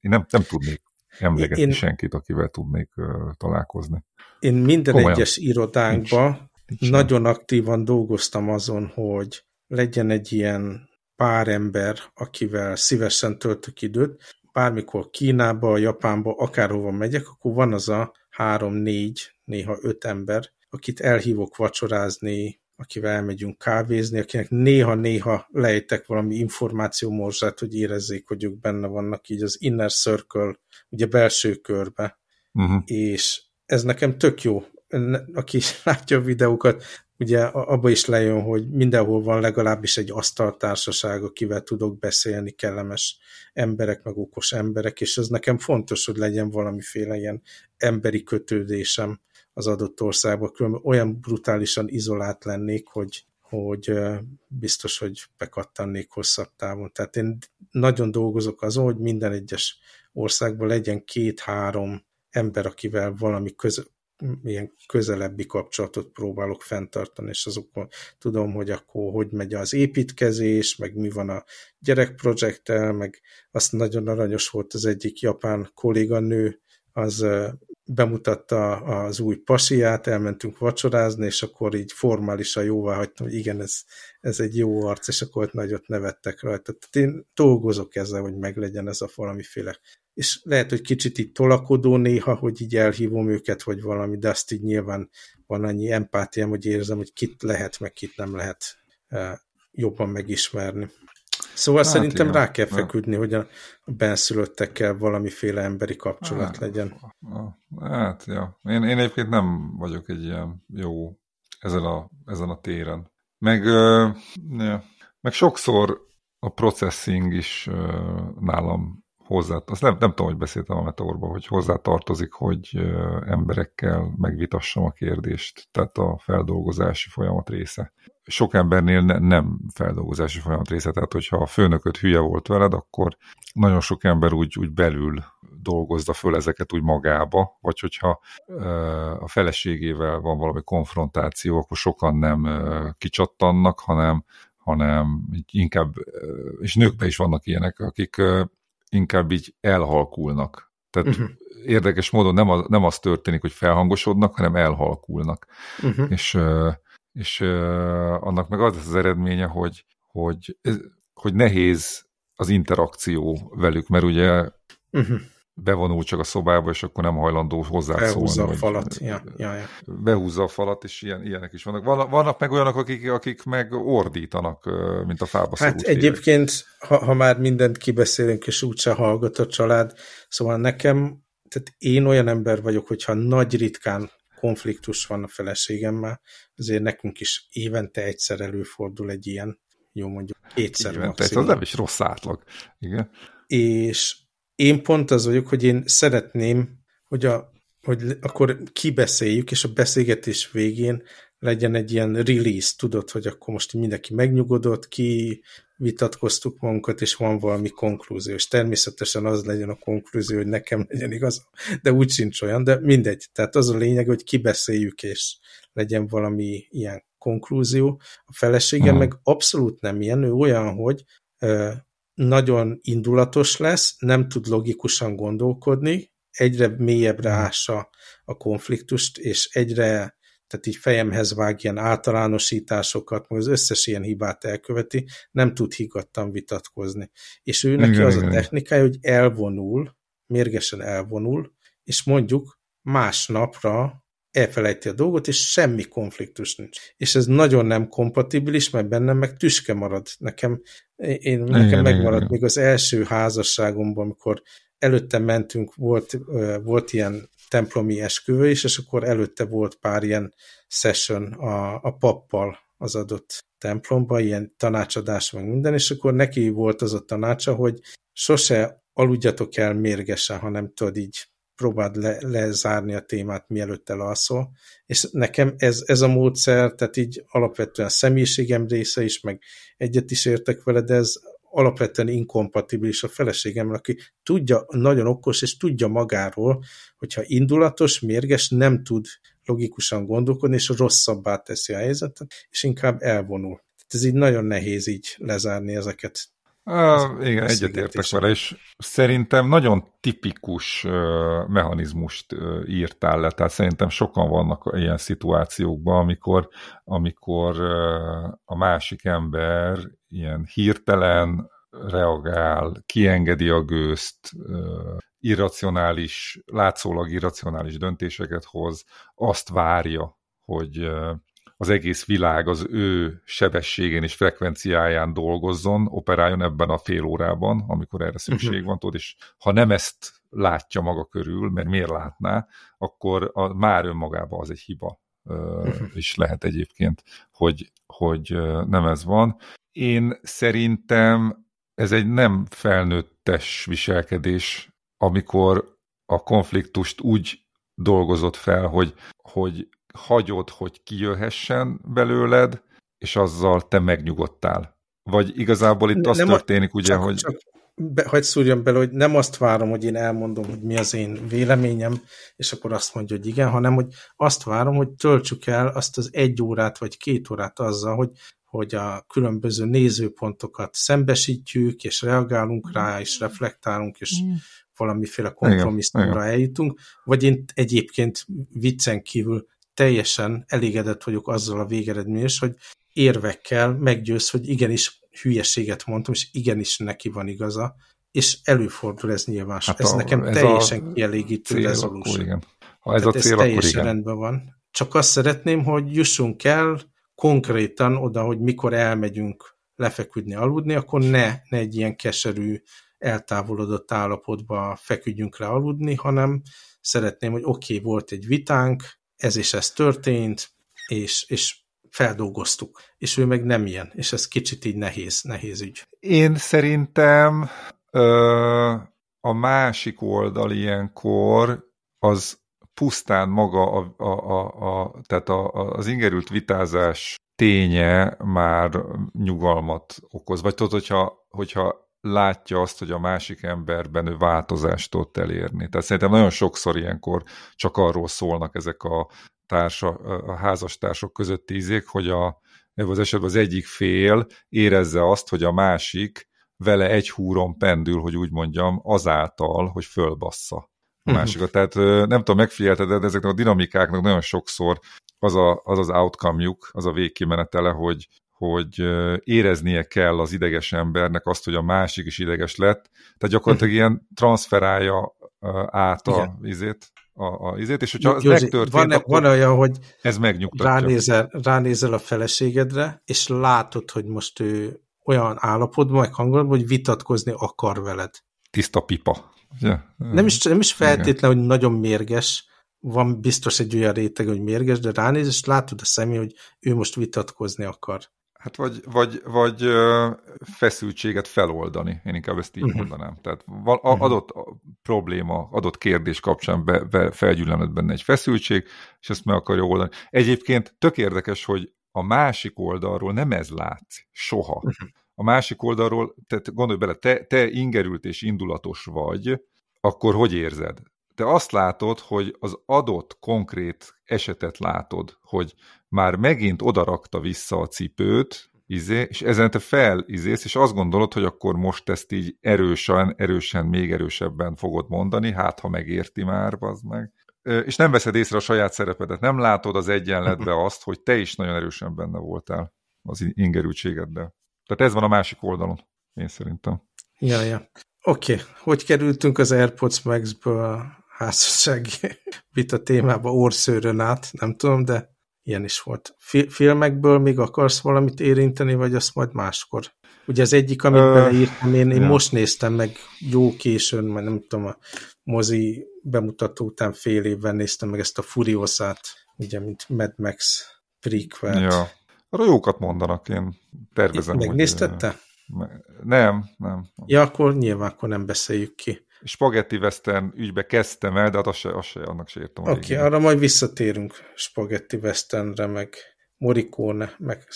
én nem, nem tudnék emlékezni én, senkit, akivel tudnék uh, találkozni. Én minden Komolyan. egyes irodánkban nagyon aktívan dolgoztam azon, hogy legyen egy ilyen pár ember, akivel szívesen töltök időt. Bármikor Kínába, Japánba, akárhova megyek, akkor van az a három, négy, néha öt ember, akit elhívok vacsorázni, akivel elmegyünk kávézni, akinek néha-néha lejtek valami információmorzsát, hogy érezzék, hogy ők benne vannak így az inner circle, ugye belső körbe. Uh-huh. És ez nekem tök jó. Aki látja a videókat, ugye abba is lejön, hogy mindenhol van legalábbis egy asztaltársaság, akivel tudok beszélni, kellemes emberek, meg okos emberek, és ez nekem fontos, hogy legyen valamiféle ilyen emberi kötődésem az adott országban, különben olyan brutálisan izolált lennék, hogy, hogy biztos, hogy bekattannék hosszabb távon. Tehát én nagyon dolgozok azon, hogy minden egyes országban legyen két-három ember, akivel valami köz, ilyen közelebbi kapcsolatot próbálok fenntartani, és azokon tudom, hogy akkor hogy megy az építkezés, meg mi van a gyerekprojekttel, meg azt nagyon aranyos volt az egyik japán kolléganő, az bemutatta az új pasiát, elmentünk vacsorázni, és akkor így formálisan jóvá hagytam, hogy igen, ez, ez egy jó arc, és akkor ott nagyot nevettek rajta. Tehát én dolgozok ezzel, hogy meglegyen ez a valamiféle. És lehet, hogy kicsit így tolakodó néha, hogy így elhívom őket, vagy valami, de azt így nyilván van annyi empátiám, hogy érzem, hogy kit lehet, meg kit nem lehet jobban megismerni. Szóval hát szerintem igen. rá kell feküdni, hogy a benszülöttekkel valamiféle emberi kapcsolat hát, legyen. Hát, ja. Én, én egyébként nem vagyok egy ilyen jó ezen a, ezen a téren. Meg, ja. meg sokszor a processing is nálam hozzá, azt nem, nem tudom, hogy beszéltem a meteorba, hogy hozzá tartozik, hogy emberekkel megvitassam a kérdést, tehát a feldolgozási folyamat része. Sok embernél ne, nem feldolgozási folyamat része, tehát hogyha a főnököd hülye volt veled, akkor nagyon sok ember úgy, úgy belül dolgozza föl ezeket úgy magába, vagy hogyha a feleségével van valami konfrontáció, akkor sokan nem kicsattannak, hanem hanem inkább, és nőkben is vannak ilyenek, akik inkább így elhalkulnak. Tehát uh-huh. érdekes módon nem az, nem az történik, hogy felhangosodnak, hanem elhalkulnak. Uh-huh. És, és annak meg az az eredménye, hogy, hogy, hogy nehéz az interakció velük, mert ugye uh-huh bevonul csak a szobába, és akkor nem hajlandó hozzászólni. Behúzza a falat. Ja, ja, ja. Behúzza a falat, és ilyen, ilyenek is vannak. Vannak meg olyanok, akik, akik meg ordítanak, mint a fába Hát egyébként, ha, ha már mindent kibeszélünk, és úgyse hallgat a család, szóval nekem, tehát én olyan ember vagyok, hogyha nagy ritkán konfliktus van a feleségemmel, azért nekünk is évente egyszer előfordul egy ilyen, jó mondjuk kétszer évente, maximum. Ez nem is rossz átlag. Igen. És én pont az vagyok, hogy én szeretném, hogy, a, hogy akkor kibeszéljük, és a beszélgetés végén legyen egy ilyen release, tudod, hogy akkor most mindenki megnyugodott, ki vitatkoztuk magunkat, és van valami konklúzió, és természetesen az legyen a konklúzió, hogy nekem legyen igaz, de úgy sincs olyan, de mindegy. Tehát az a lényeg, hogy kibeszéljük, és legyen valami ilyen konklúzió. A feleségem hmm. meg abszolút nem ilyen, ő olyan, hogy nagyon indulatos lesz, nem tud logikusan gondolkodni, egyre mélyebbre ássa a konfliktust, és egyre, tehát így fejemhez vág ilyen általánosításokat, meg az összes ilyen hibát elköveti, nem tud higgadtan vitatkozni. És ő neki igen, az igen. a technikája, hogy elvonul, mérgesen elvonul, és mondjuk másnapra elfelejti a dolgot, és semmi konfliktus nincs. És ez nagyon nem kompatibilis, mert bennem meg tüske marad. Nekem, én, nekem igen, megmarad igen. még az első házasságomban, amikor előtte mentünk, volt, volt ilyen templomi esküvő és akkor előtte volt pár ilyen session a, a pappal az adott templomba, ilyen tanácsadás meg minden, és akkor neki volt az a tanácsa, hogy sose aludjatok el mérgesen, hanem tudod így próbáld le, lezárni a témát, mielőtt elalszol. És nekem ez, ez a módszer, tehát így alapvetően a személyiségem része is, meg egyet is értek vele, de ez alapvetően inkompatibilis a feleségemmel, aki tudja, nagyon okos, és tudja magáról, hogyha indulatos, mérges, nem tud logikusan gondolkodni, és rosszabbá teszi a helyzetet, és inkább elvonul. Tehát ez így nagyon nehéz így lezárni ezeket. Uh, igen, egyetértek vele, és szerintem nagyon tipikus uh, mechanizmust uh, írtál le, tehát szerintem sokan vannak ilyen szituációkban, amikor, amikor uh, a másik ember ilyen hirtelen reagál, kiengedi a gőzt, uh, irracionális, látszólag irracionális döntéseket hoz, azt várja, hogy uh, az egész világ az ő sebességén és frekvenciáján dolgozzon, operáljon ebben a fél órában, amikor erre szükség uh-huh. van, tudod, és ha nem ezt látja maga körül, mert miért látná, akkor a, már önmagában az egy hiba uh-huh. is lehet egyébként, hogy, hogy nem ez van. Én szerintem ez egy nem felnőttes viselkedés, amikor a konfliktust úgy dolgozott fel, hogy, hogy hagyod, hogy kijöhessen belőled, és azzal te megnyugodtál. Vagy igazából itt az nem történik, ugye, csak, hogy... Csak be, hagyd szúrjam bele, hogy nem azt várom, hogy én elmondom, hogy mi az én véleményem, és akkor azt mondja, hogy igen, hanem hogy azt várom, hogy töltsük el azt az egy órát vagy két órát azzal, hogy, hogy a különböző nézőpontokat szembesítjük, és reagálunk rá, és reflektálunk, és mm. valamiféle kompromisszumra eljutunk, vagy én egyébként viccen kívül teljesen elégedett vagyok azzal a végeredményes, hogy érvekkel meggyőz, hogy igenis hülyeséget mondtam, és igenis neki van igaza, és előfordul ez nyilván. Hát ez a, nekem ez teljesen kielégítő resolution. Igen. Ha ez Tehát a cél, ez teljesen igen. rendben van. Csak azt szeretném, hogy jussunk el konkrétan oda, hogy mikor elmegyünk lefeküdni, aludni, akkor ne, ne egy ilyen keserű, eltávolodott állapotba feküdjünk le aludni, hanem szeretném, hogy oké, okay, volt egy vitánk, ez és ez történt, és, és feldolgoztuk. És ő meg nem ilyen, és ez kicsit így nehéz, nehéz ügy. Én szerintem ö, a másik oldal ilyenkor az pusztán maga a, a, a, a, tehát a, az ingerült vitázás ténye már nyugalmat okoz. Vagy tudod, hogyha, hogyha látja azt, hogy a másik emberben ő változást tud elérni. Tehát szerintem nagyon sokszor ilyenkor csak arról szólnak ezek a, társa, a házastársak közötti ízék, hogy a, ebben az esetben az egyik fél érezze azt, hogy a másik vele egy húron pendül, hogy úgy mondjam, azáltal, hogy fölbassza a mhm. másikat. Tehát nem tudom, megfigyelted, de ezeknek a dinamikáknak nagyon sokszor az a, az, az outcome-juk, az a végkimenetele, hogy, hogy éreznie kell az ideges embernek azt, hogy a másik is ideges lett. Tehát gyakorlatilag mhm. ilyen transferálja át a izét, a, a izét, és hogyha ez Józsi, megtörtént, van, akkor van olyan, hogy ez megnyugtatja. Ránézel, ránézel a feleségedre, és látod, hogy most ő olyan állapotban, meg hangulatban, hogy vitatkozni akar veled. Tiszta pipa. Ja. Nem is, nem is feltétlen, hogy nagyon mérges, van biztos egy olyan réteg, hogy mérges, de ránéz, és látod a személy, hogy ő most vitatkozni akar. Hát vagy, vagy, vagy feszültséget feloldani, én inkább ezt így uh-huh. mondanám. Tehát mhm. adott probléma, adott kérdés kapcsán be, be, felgyűlömött benne egy feszültség, és ezt meg akarja oldani. Egyébként tök érdekes, hogy a másik oldalról nem ez látszik, soha. Uh-huh. A másik oldalról, tehát gondolj bele, te, te ingerült és indulatos vagy, akkor hogy érzed? Te azt látod, hogy az adott konkrét esetet látod, hogy már megint odarakta vissza a cipőt, izé, és ezen te felizész, és azt gondolod, hogy akkor most ezt így erősen, erősen, még erősebben fogod mondani, hát ha megérti már, az meg. És nem veszed észre a saját szerepedet, nem látod az egyenletbe azt, hogy te is nagyon erősen benne voltál az ingerültségeddel. Tehát ez van a másik oldalon, én szerintem. Ja, ja. Oké, okay. hogy kerültünk az AirPods Max-ből házassági vita témába orszőrön át, nem tudom, de ilyen is volt. Filmekből még akarsz valamit érinteni, vagy azt majd máskor? Ugye az egyik, amit uh, beleírtam, én, én ja. most néztem meg jó későn, mert nem tudom, a mozi bemutató után fél évvel néztem meg ezt a Furiosát, ugye, mint Mad Max prequel Ja. Arra jókat mondanak, én tervezem. Megnézted te? Nem, nem. Ja, akkor nyilván akkor nem beszéljük ki. Spagetti western ügybe kezdtem el, de hát azt se, azt se, annak se értem. Oké, okay, arra majd visszatérünk Spagetti westernre, meg Morricone, meg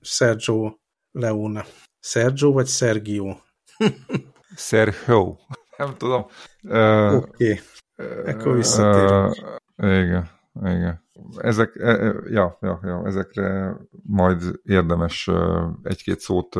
Sergio Leone. Sergio vagy Sergio? Sergio. Nem tudom. Uh, Oké, okay. akkor visszatérünk. Uh, igen, igen. Ezek, ja, ja, ja, ezekre majd érdemes egy-két szót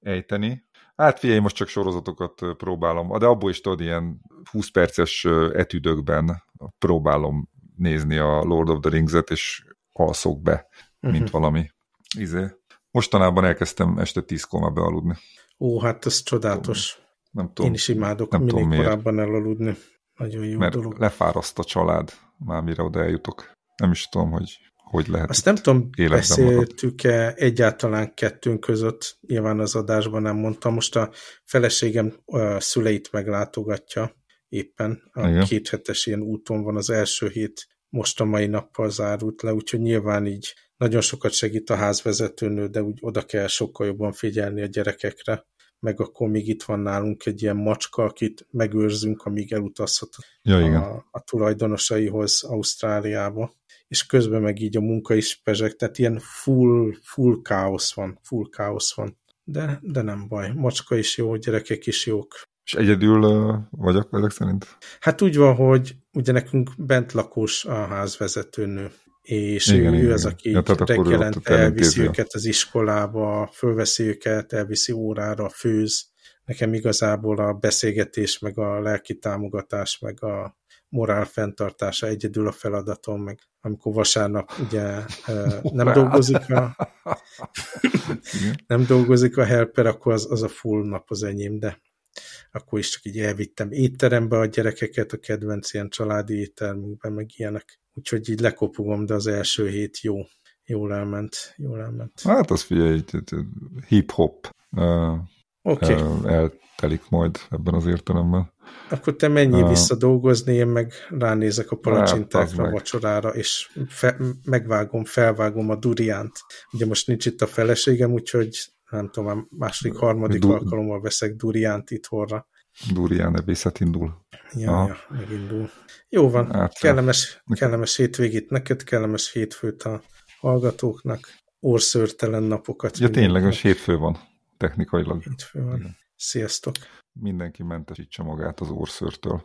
ejteni. Hát figyelj, most csak sorozatokat próbálom, de abból is tudod, ilyen 20 perces etüdökben próbálom nézni a Lord of the Rings-et, és alszok be, mint uh mhm. -huh. valami izé. Mostanában elkezdtem este tízkor már bealudni. Ó, hát ez csodálatos. Nem tudom. Én is imádok nem minél tudom korábban elaludni. Nagyon jó Mert dolog. lefáraszt a család, már mire oda eljutok. Nem is tudom, hogy hogy lehet Azt nem tudom, beszéltük-e egyáltalán kettőnk között, nyilván az adásban nem mondtam, most a feleségem a szüleit meglátogatja éppen, a Igen. két hetes ilyen úton van, az első hét most a mai nappal zárult le, úgyhogy nyilván így nagyon sokat segít a házvezetőnő, de úgy oda kell sokkal jobban figyelni a gyerekekre, meg akkor még itt van nálunk egy ilyen macska, akit megőrzünk, amíg elutazhat ja, igen. A, a tulajdonosaihoz Ausztráliába és közben meg így a munka is pezseg, tehát ilyen full, full káosz van, full káosz van. De, de nem baj, macska is jó, gyerekek is jók. És egyedül uh, vagyok ezek szerint? Hát úgy van, hogy ugye nekünk bent lakós a házvezetőnő, és igen, ő igen. az, aki ja, reggelente elviszi őket az iskolába, fölveszi őket, elviszi órára, főz. Nekem igazából a beszélgetés, meg a lelki támogatás, meg a morál fenntartása egyedül a feladatom, meg amikor vasárnap ugye nem dolgozik a nem dolgozik a helper, akkor az, az a full nap az enyém, de akkor is csak így elvittem étterembe a gyerekeket, a kedvenc ilyen családi éttermünkben, meg ilyenek. Úgyhogy így lekopogom, de az első hét jó. Jól elment, jól elment. Hát az figyelj, hip-hop. Okay. eltelik majd ebben az értelemben. Akkor te menjél uh, vissza dolgozni, én meg ránézek a palacsintákra, a vacsorára, és fe, megvágom, felvágom a duriánt. Ugye most nincs itt a feleségem, úgyhogy nem tudom, második, harmadik du alkalommal veszek duriánt itthonra. Durián ebészet indul. Ja, Aha. ja, megindul. Jó van, hát, kellemes, kellemes hétvégét neked, kellemes hétfőt a hallgatóknak, orszörtelen napokat. Ja, tényleg, most hétfő van, technikailag. Hétfő van. Igen. Sziasztok! mindenki mentesítse magát az orszörtől.